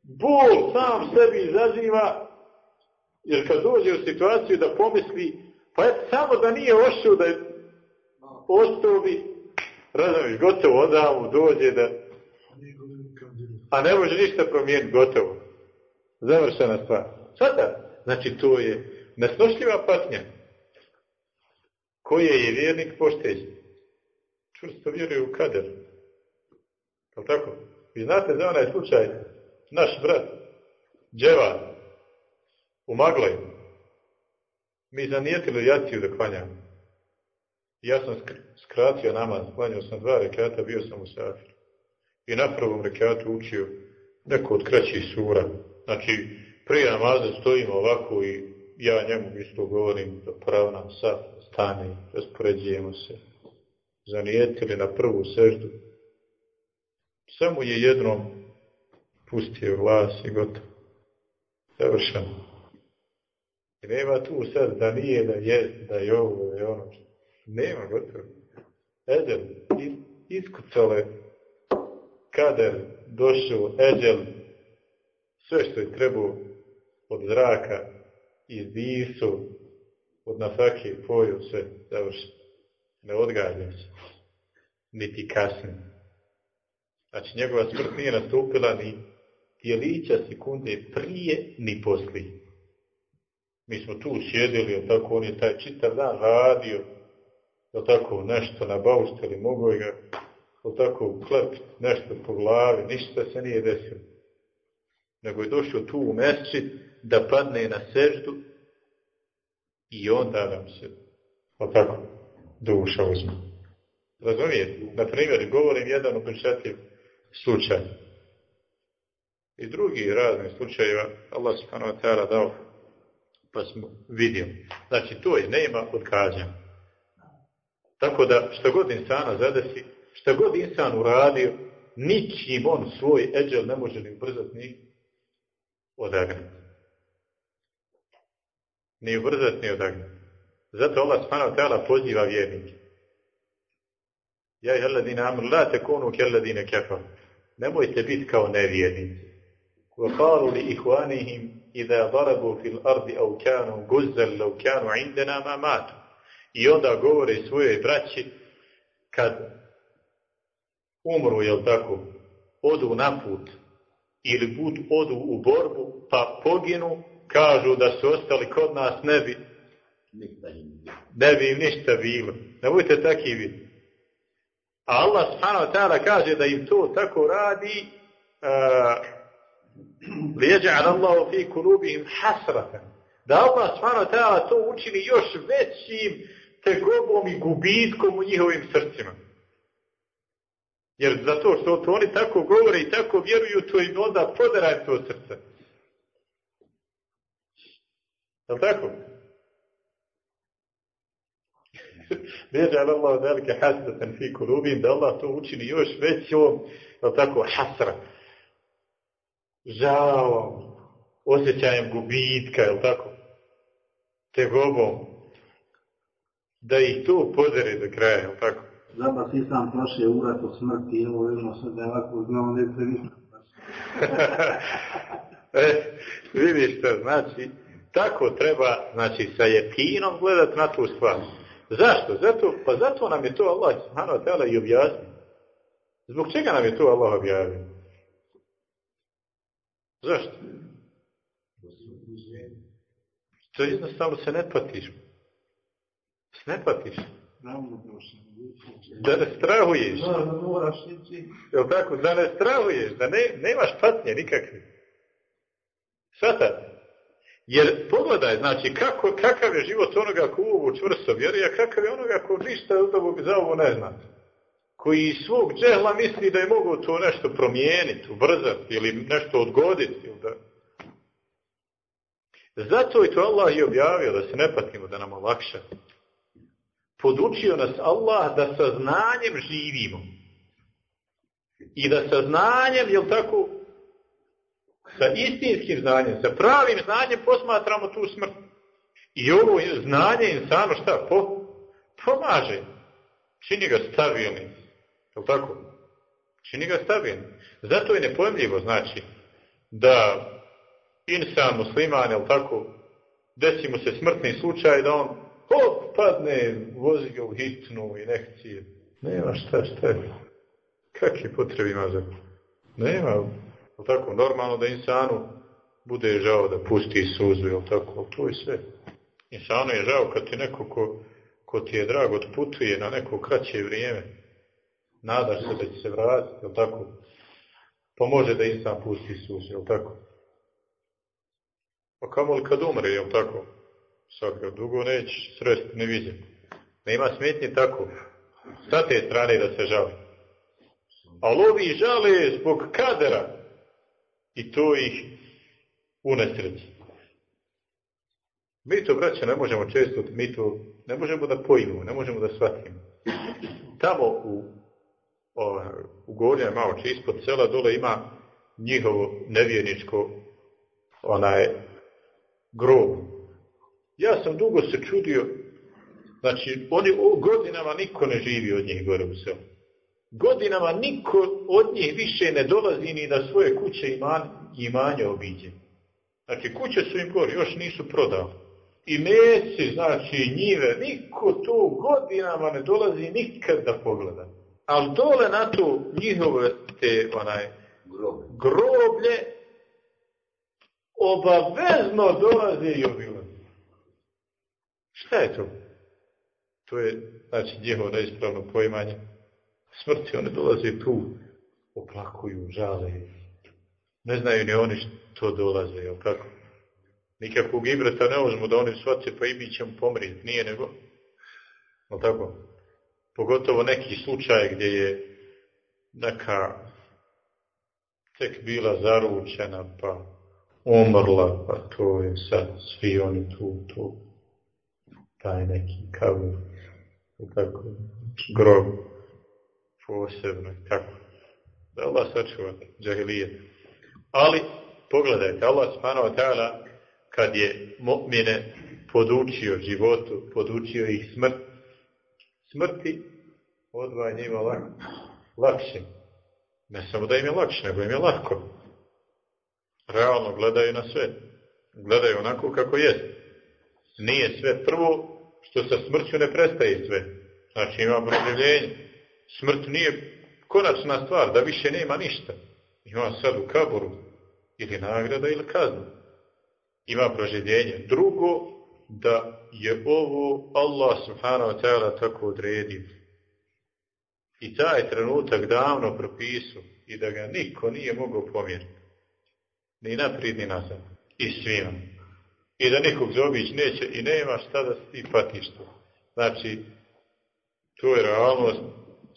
bol sam sebi izaziva, jer kad dođe u situaciju da pomisli, pa eto samo da nije ošao, da je ostao bi, razumiješ, gotovo, onda mu dođe da... A ne može ništa promijeniti, gotovo. Završena stvar. Sada, znači to je nesnošljiva patnja. Koje je vjernik pošteđen? Čvrsto vjeruje u kader. Je tako? Vi znate za onaj slučaj, naš brat, Dževa, u Maglaju, mi zanijetili jaciju da klanjamo. Ja sam skratio namaz, klanjao sam dva rekata, bio sam u safir. I na prvom rekatu učio neko od kraćih sura. Znači, prije namaza stojimo ovako i ja njemu isto govorim da prav nam sad stane, raspoređujemo se. Zanijetili na prvu seždu. Samo je jednom pustio glas i gotovo. Završeno. I nema tu sad da nije, da je, da je ovo, da je ono. Nema gotovo. Edel, iskucale, kader, došao, Edel, sve što je trebao od zraka, izdisu, od nafake, poju, sve završeno. Ne odgađam se, niti kasnim. Znači, njegova smrt nije nastupila ni dijelića sekunde prije ni poslije. Mi smo tu sjedili, tako, on je taj čitav dan radio, jel tako, nešto na bausteli, mogo je ga, jel tako, klepiti nešto po glavi, ništa se nije desilo. Nego je došao tu u mesčit da padne na seždu i onda nam se, tako, duša uzme. Razumijete? Na primjer, govorim jedan upečatljiv slučaj. I drugi razni slučajeva Allah subhanahu wa ta'ala dao pa smo vidjeli. Znači, to je nema odgađanja. Tako da, što god insana zadesi, što god insan uradio, ničim on svoj eđel ne može ni ubrzati ni odagnati Ni ubrzati ni odagnati. Zato Allah subhanahu wa ta'ala poziva vjernike. Ja i alladine amr, la tekunu ke alladine kefar. Nemojte biti kao nevjernici. وقالوا لإخوانهم إذا ضربوا في الأرض أو كانوا غزا لو كانوا عندنا ما ماتوا I onda govore svojoj braći kad umru, jel tako, odu na put ili bud odu u borbu pa poginu, kažu da su ostali kod nas ne bi ne bi im ništa bilo. Ne budete takvi vi. A Allah subhanahu ta'ala kaže da im to tako radi uh, lijeđa'al Allahu fi kulubihim hasratan. Da Allah subhanahu ta'ala to učini još većim tegobom i gubitkom u njihovim srcima. Jer zato što to oni tako govore i tako vjeruju, to im onda podaraj to srce. [LAUGHS] Je li tako? Lijeđa'al Allahu velike hasratan fi kulubihim, da Allah to učini još većom, je tako, hasra žalom, osjećajem gubitka, je tako? Tegobom. Da ih to podere do kraja, je tako? Si sam prošao urat od smrti i ovo jedno sad da je ovako znao ne previše. [LAUGHS] e, vidiš što znači, tako treba, znači, sa jekinom gledati na tu stvar. Zašto? Zato, pa zato nam je to Allah subhanahu wa ta'ala i objasnio. Zbog čega nam je to Allah objavio? Zašto? To jednostavno se ne patiš. Ne patiš. Da ne strahuješ. Jel tako? Da ne strahuješ. Da ne, nemaš patnje nikakve. Svatate? Jer pogledaj, znači, kako, kakav je život onoga ko u ovo čvrsto vjeruje, a kakav je onoga ko ništa od ovog za ovo ne zna. Koji svog džehla misli da je mogu to nešto promijeniti, ubrzati ili nešto odgoditi. Ili da... Zato je to Allah i objavio da se ne patimo, da nam olakša. Podučio nas Allah da sa znanjem živimo. I da sa znanjem, jel tako, sa istinskim znanjem, sa pravim znanjem posmatramo tu smrt. I ovo znanje insano šta? Po, pomaže. Čini ga stabilnim. Je tako? Čini ga stabilnim. Zato je nepojemljivo, znači, da insan musliman, je tako, desi mu se smrtni slučaj da on hop, padne, vozi ga u hitnu i nekcije. Nema šta, šta je. Kakve potrebe ima za Nema, tako, normalno da insanu bude žao da pusti suzu, je tako, to je sve. Insanu je žao kad ti neko ko, ko ti je drago odputuje na neko kraće vrijeme, nadaš se da će se vratiti, je tako? Pa može da insan pusti sus, je tako? Pa kamo li kad umre, je tako? Sad ga dugo neće sresti, ne vidjeti. Nema smetnje tako. Sa te strane da se žali. Ali ovi žale zbog kadera i to ih unesreći. Mi to, braće, ne možemo često, mi to ne možemo da pojmemo, ne možemo da shvatimo. Tamo u u gornjem malo či ispod sela dole ima njihovo nevjerničko onaj grob. Ja sam dugo se čudio, znači oni godinama niko ne živi od njih gore u selu. Godinama niko od njih više ne dolazi ni da svoje kuće i imanje obiđe. Znači kuće su im gore, još nisu prodali. I mesi, znači njive, niko tu godinama ne dolazi nikad da pogleda. Ali dole na to njihove te, onaj, groblje, obavezno dolaze i obilaze. Šta je to? To je, znači, njihovo neispravno poimanje smrti. One dolaze tu, oplakuju, žale. Ne znaju ni oni što dolaze, jel tako? Nikakvog ibrata ne možemo da oni shvate, pa i mi ćemo pomrijeti. Nije nego, jel tako? Pogotovo neki slučaj gdje je neka tek bila zaručena, pa umrla, pa to je sad svi oni tu, tu, taj neki kavu, tako, grob, posebno, tako. Da Allah sačuva džahilije. Ali, pogledajte, Allah subhanahu ta'ala, kad je mu'mine podučio životu, podučio ih smrt, smrti, odvaja njima lak, lakše. Ne samo da im je lakše, nego im je lako. Realno gledaju na sve. Gledaju onako kako jest. Nije sve prvo, što sa smrću ne prestaje sve. Znači ima proživljenje. Smrt nije konačna stvar, da više nema ništa. Ima sad u kaboru ili nagrada ili kazna. Ima proživljenje. Drugo, da je ovo Allah subhanahu wa ta'ala tako odredio. I taj trenutak davno propisao i da ga niko nije mogao pomjeriti. Ni naprijed, ni nazad. I svima. I da nikog zaobići neće i nema šta da ti patiš to. Znači, to je realnost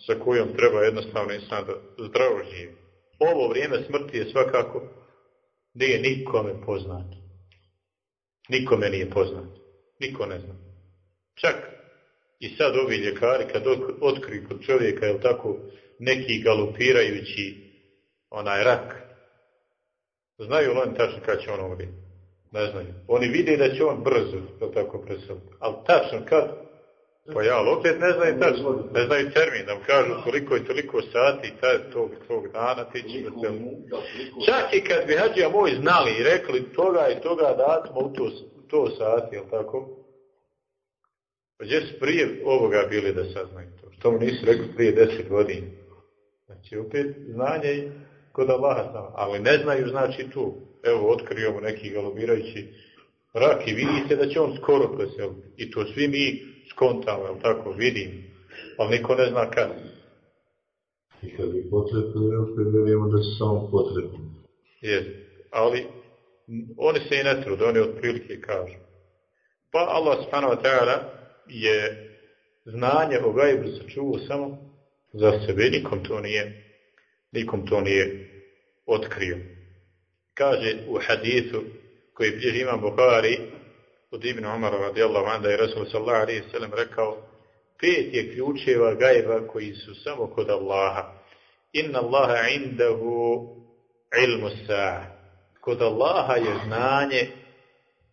sa kojom treba jednostavno insan da zdravo živi. Ovo vrijeme smrti je svakako nije nikome poznato. Nikome nije poznato. Niko ne zna. Čak i sad ovi ljekari kad otkriju kod čovjeka, je tako, neki galopirajući onaj rak, znaju li oni tačno kad će on umriti? Ne znaju. Oni vide da će on brzo, to tako preseliti. Ali tačno kad, pa ja, opet ne znaju tačno, ne znaju termin, da mu kažu koliko i toliko sati, taj tog, tog dana, ti će Čak i kad bi hađija moj znali i rekli toga i toga datuma u to, to sati, jel tako? Pa gdje su prije ovoga bili da saznaju to? Što mu nisu rekli prije deset godina? Znači, opet znanje kod Allaha sama. Ali ne znaju znači tu. Evo, otkrijemo neki galobirajući rak i vidite da će on skoro preseliti. I to svi mi skontamo, jel tako, vidim. Ali niko ne zna kad. I kad bi potrebno, opet vjerujemo da su samo potrebni. Jest. Ali oni se i ne trude, oni otprilike kažu. Pa Allah subhanahu wa ta'ala je znanje o gajbu sačuvao samo za sebe. Nikom to nije, nikom to nije otkrio. Kaže u hadisu koji bliži imam Bukhari od Ibn Umara radijallahu anhu da je Rasul sallallahu alaihi sallam rekao pet je ključeva gajba koji su samo kod Allaha. Inna Allaha indahu ilmu sa'a. Kod Allaha je znanje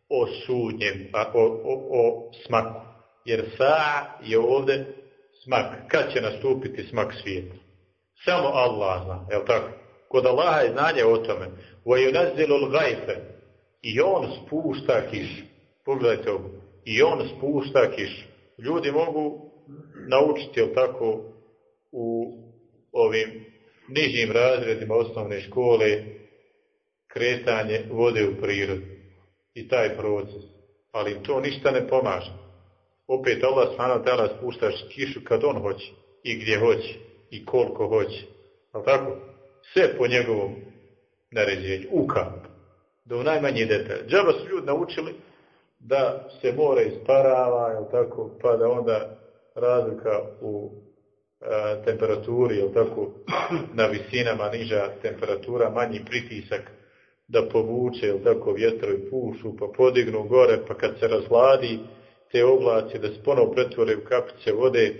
o sudnjem, a, o, o, o smaku. Jer sa'a je ovdje smak. Kad će nastupiti smak svijeta? Samo Allah zna, je tako? Kod Allaha je znanje o tome. وَيُنَزِّلُ الْغَيْفَ I on spušta kiš. Pogledajte ovo. I on spušta kiš. Ljudi mogu naučiti, jel tako, u ovim nižim razredima osnovne škole kretanje vode u prirodu. I taj proces. Ali to ništa ne pomaže. Opet Allah s.w.t. spušta kišu kad on hoće. I gdje hoće. I koliko hoće. Ali tako? Sve po njegovom naređenju. Ukap. Do najmanji detalj. Džaba su ljudi naučili da se more isparava, jel tako, pa da onda razlika u a, temperaturi, jel tako, na visinama niža temperatura, manji pritisak da povuče, jel tako, vjetrovi pušu, pa podignu gore, pa kad se razladi te oblaci, da se ponovo pretvore u kapice vode,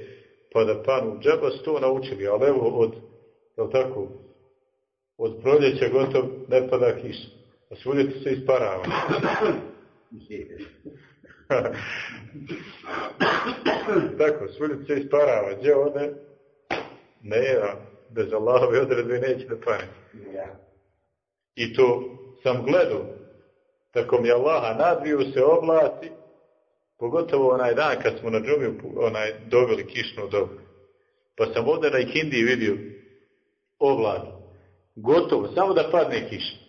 pa da panu. Džaba su to naučili, ali evo od, jel tako, od proljeća gotov ne pada kiša. A svudje se isparava. Tako, svudje se isparava. Gdje ode? Nema. Bez Allahove odredbe neće da pane. I to sam gledao. Tako mi Allaha nadviju se oblaci, pogotovo onaj dan kad smo na džumiju onaj, dobili kišnu dobu. Pa sam ovdje na ikindi vidio oblak. Gotovo, samo da padne kiša.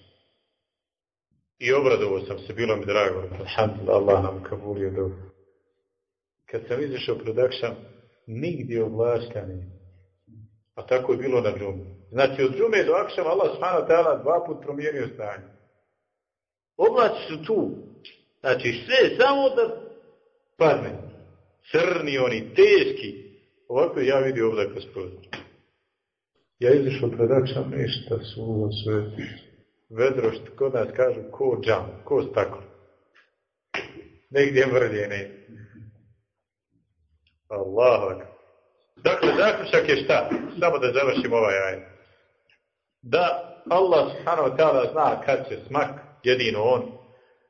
I obradovao sam se, bilo mi drago. Alhamdulillah, Allah nam kabulio dobro. Kad sam izašao pred akšam, nigdje oblaška nije. A tako je bilo na džumu. Znači, od džume do akšama Allah ta'ala dva put promijenio stanje. Oblaci su tu. Znači, sve samo da padne. Crni oni, teški. Ovako ja vidio oblaka skroz. Ja izašao pred akšam, ništa su ovo sve vedro, što kod nas kažu, ko džam, ko staklo. Negdje mrljene. Allah. Dakle, zaključak je šta? Samo da završimo ovaj aj. Da Allah subhanahu wa ta'ala zna kad će smak, jedino on.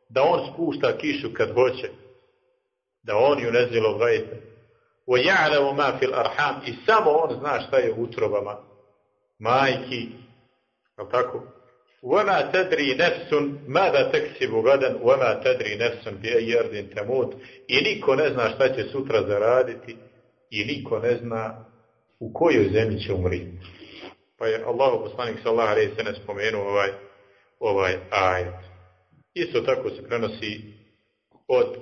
Da on spušta kišu kad hoće. Da on ju nezilo gajte. O ja'lamu ma fil arham. I samo on zna šta je u utrovama. Majki. Jel tako? وَمَا تَدْرِي نَفْسٌ مَاذَا تَكْسِبُ غَدًا وَمَا تَدْرِي نَفْسٌ بِأَيِّ أَرْضٍ تَمُوتُ I niko ne zna šta će sutra zaraditi i niko ne zna u kojoj zemlji će umriti. Pa je Allah poslanik sallallahu alejhi ve sellem spomenuo ovaj ovaj ajet. Isto tako se prenosi od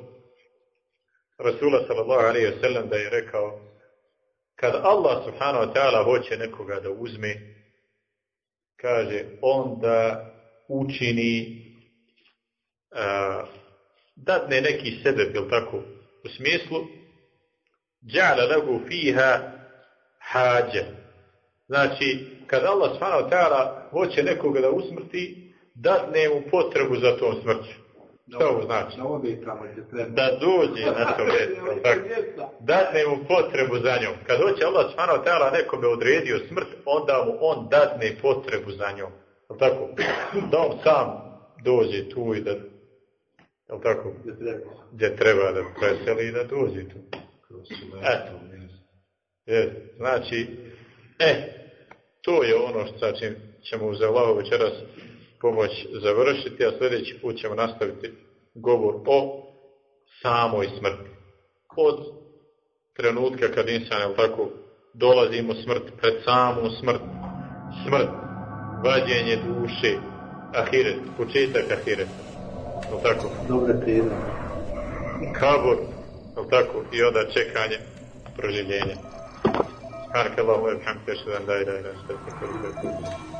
Rasula sallallahu alejhi ve sellem da je rekao kad Allah subhanahu wa ta'ala hoće nekoga da uzme kaže onda učini a, dadne neki sebe, bil tako, u smislu džala lahu fiha hađa. Znači, kad Allah subhanahu hoće nekoga da usmrti, dadne mu potrebu za tom smrću. Šta ovo znači? Da dođe na to [LAUGHS] mjesto. Dadne mu potrebu za njom. Kad hoće Allah subhanahu ta'ala nekome odredio smrt, onda mu on dadne potrebu za njom. Je tako? Da on sam dođe tu i da je tako? Gdje treba da preseli i da dođe tu. Eto. Znači, e, to je ono što čim ćemo uz večeras pomoć završiti, a sljedeći put ćemo nastaviti govor o samoj smrti. Od trenutka kad insan tako dolazimo smrt, pred samu smrt, smrt, vađenje duše, ahiret, početak ahireta. Jel tako? Dobre. Kabor, jel tako? I onda čekanje proživljenja. Subhanak Allahu, alhamdulillah, da ilaha illa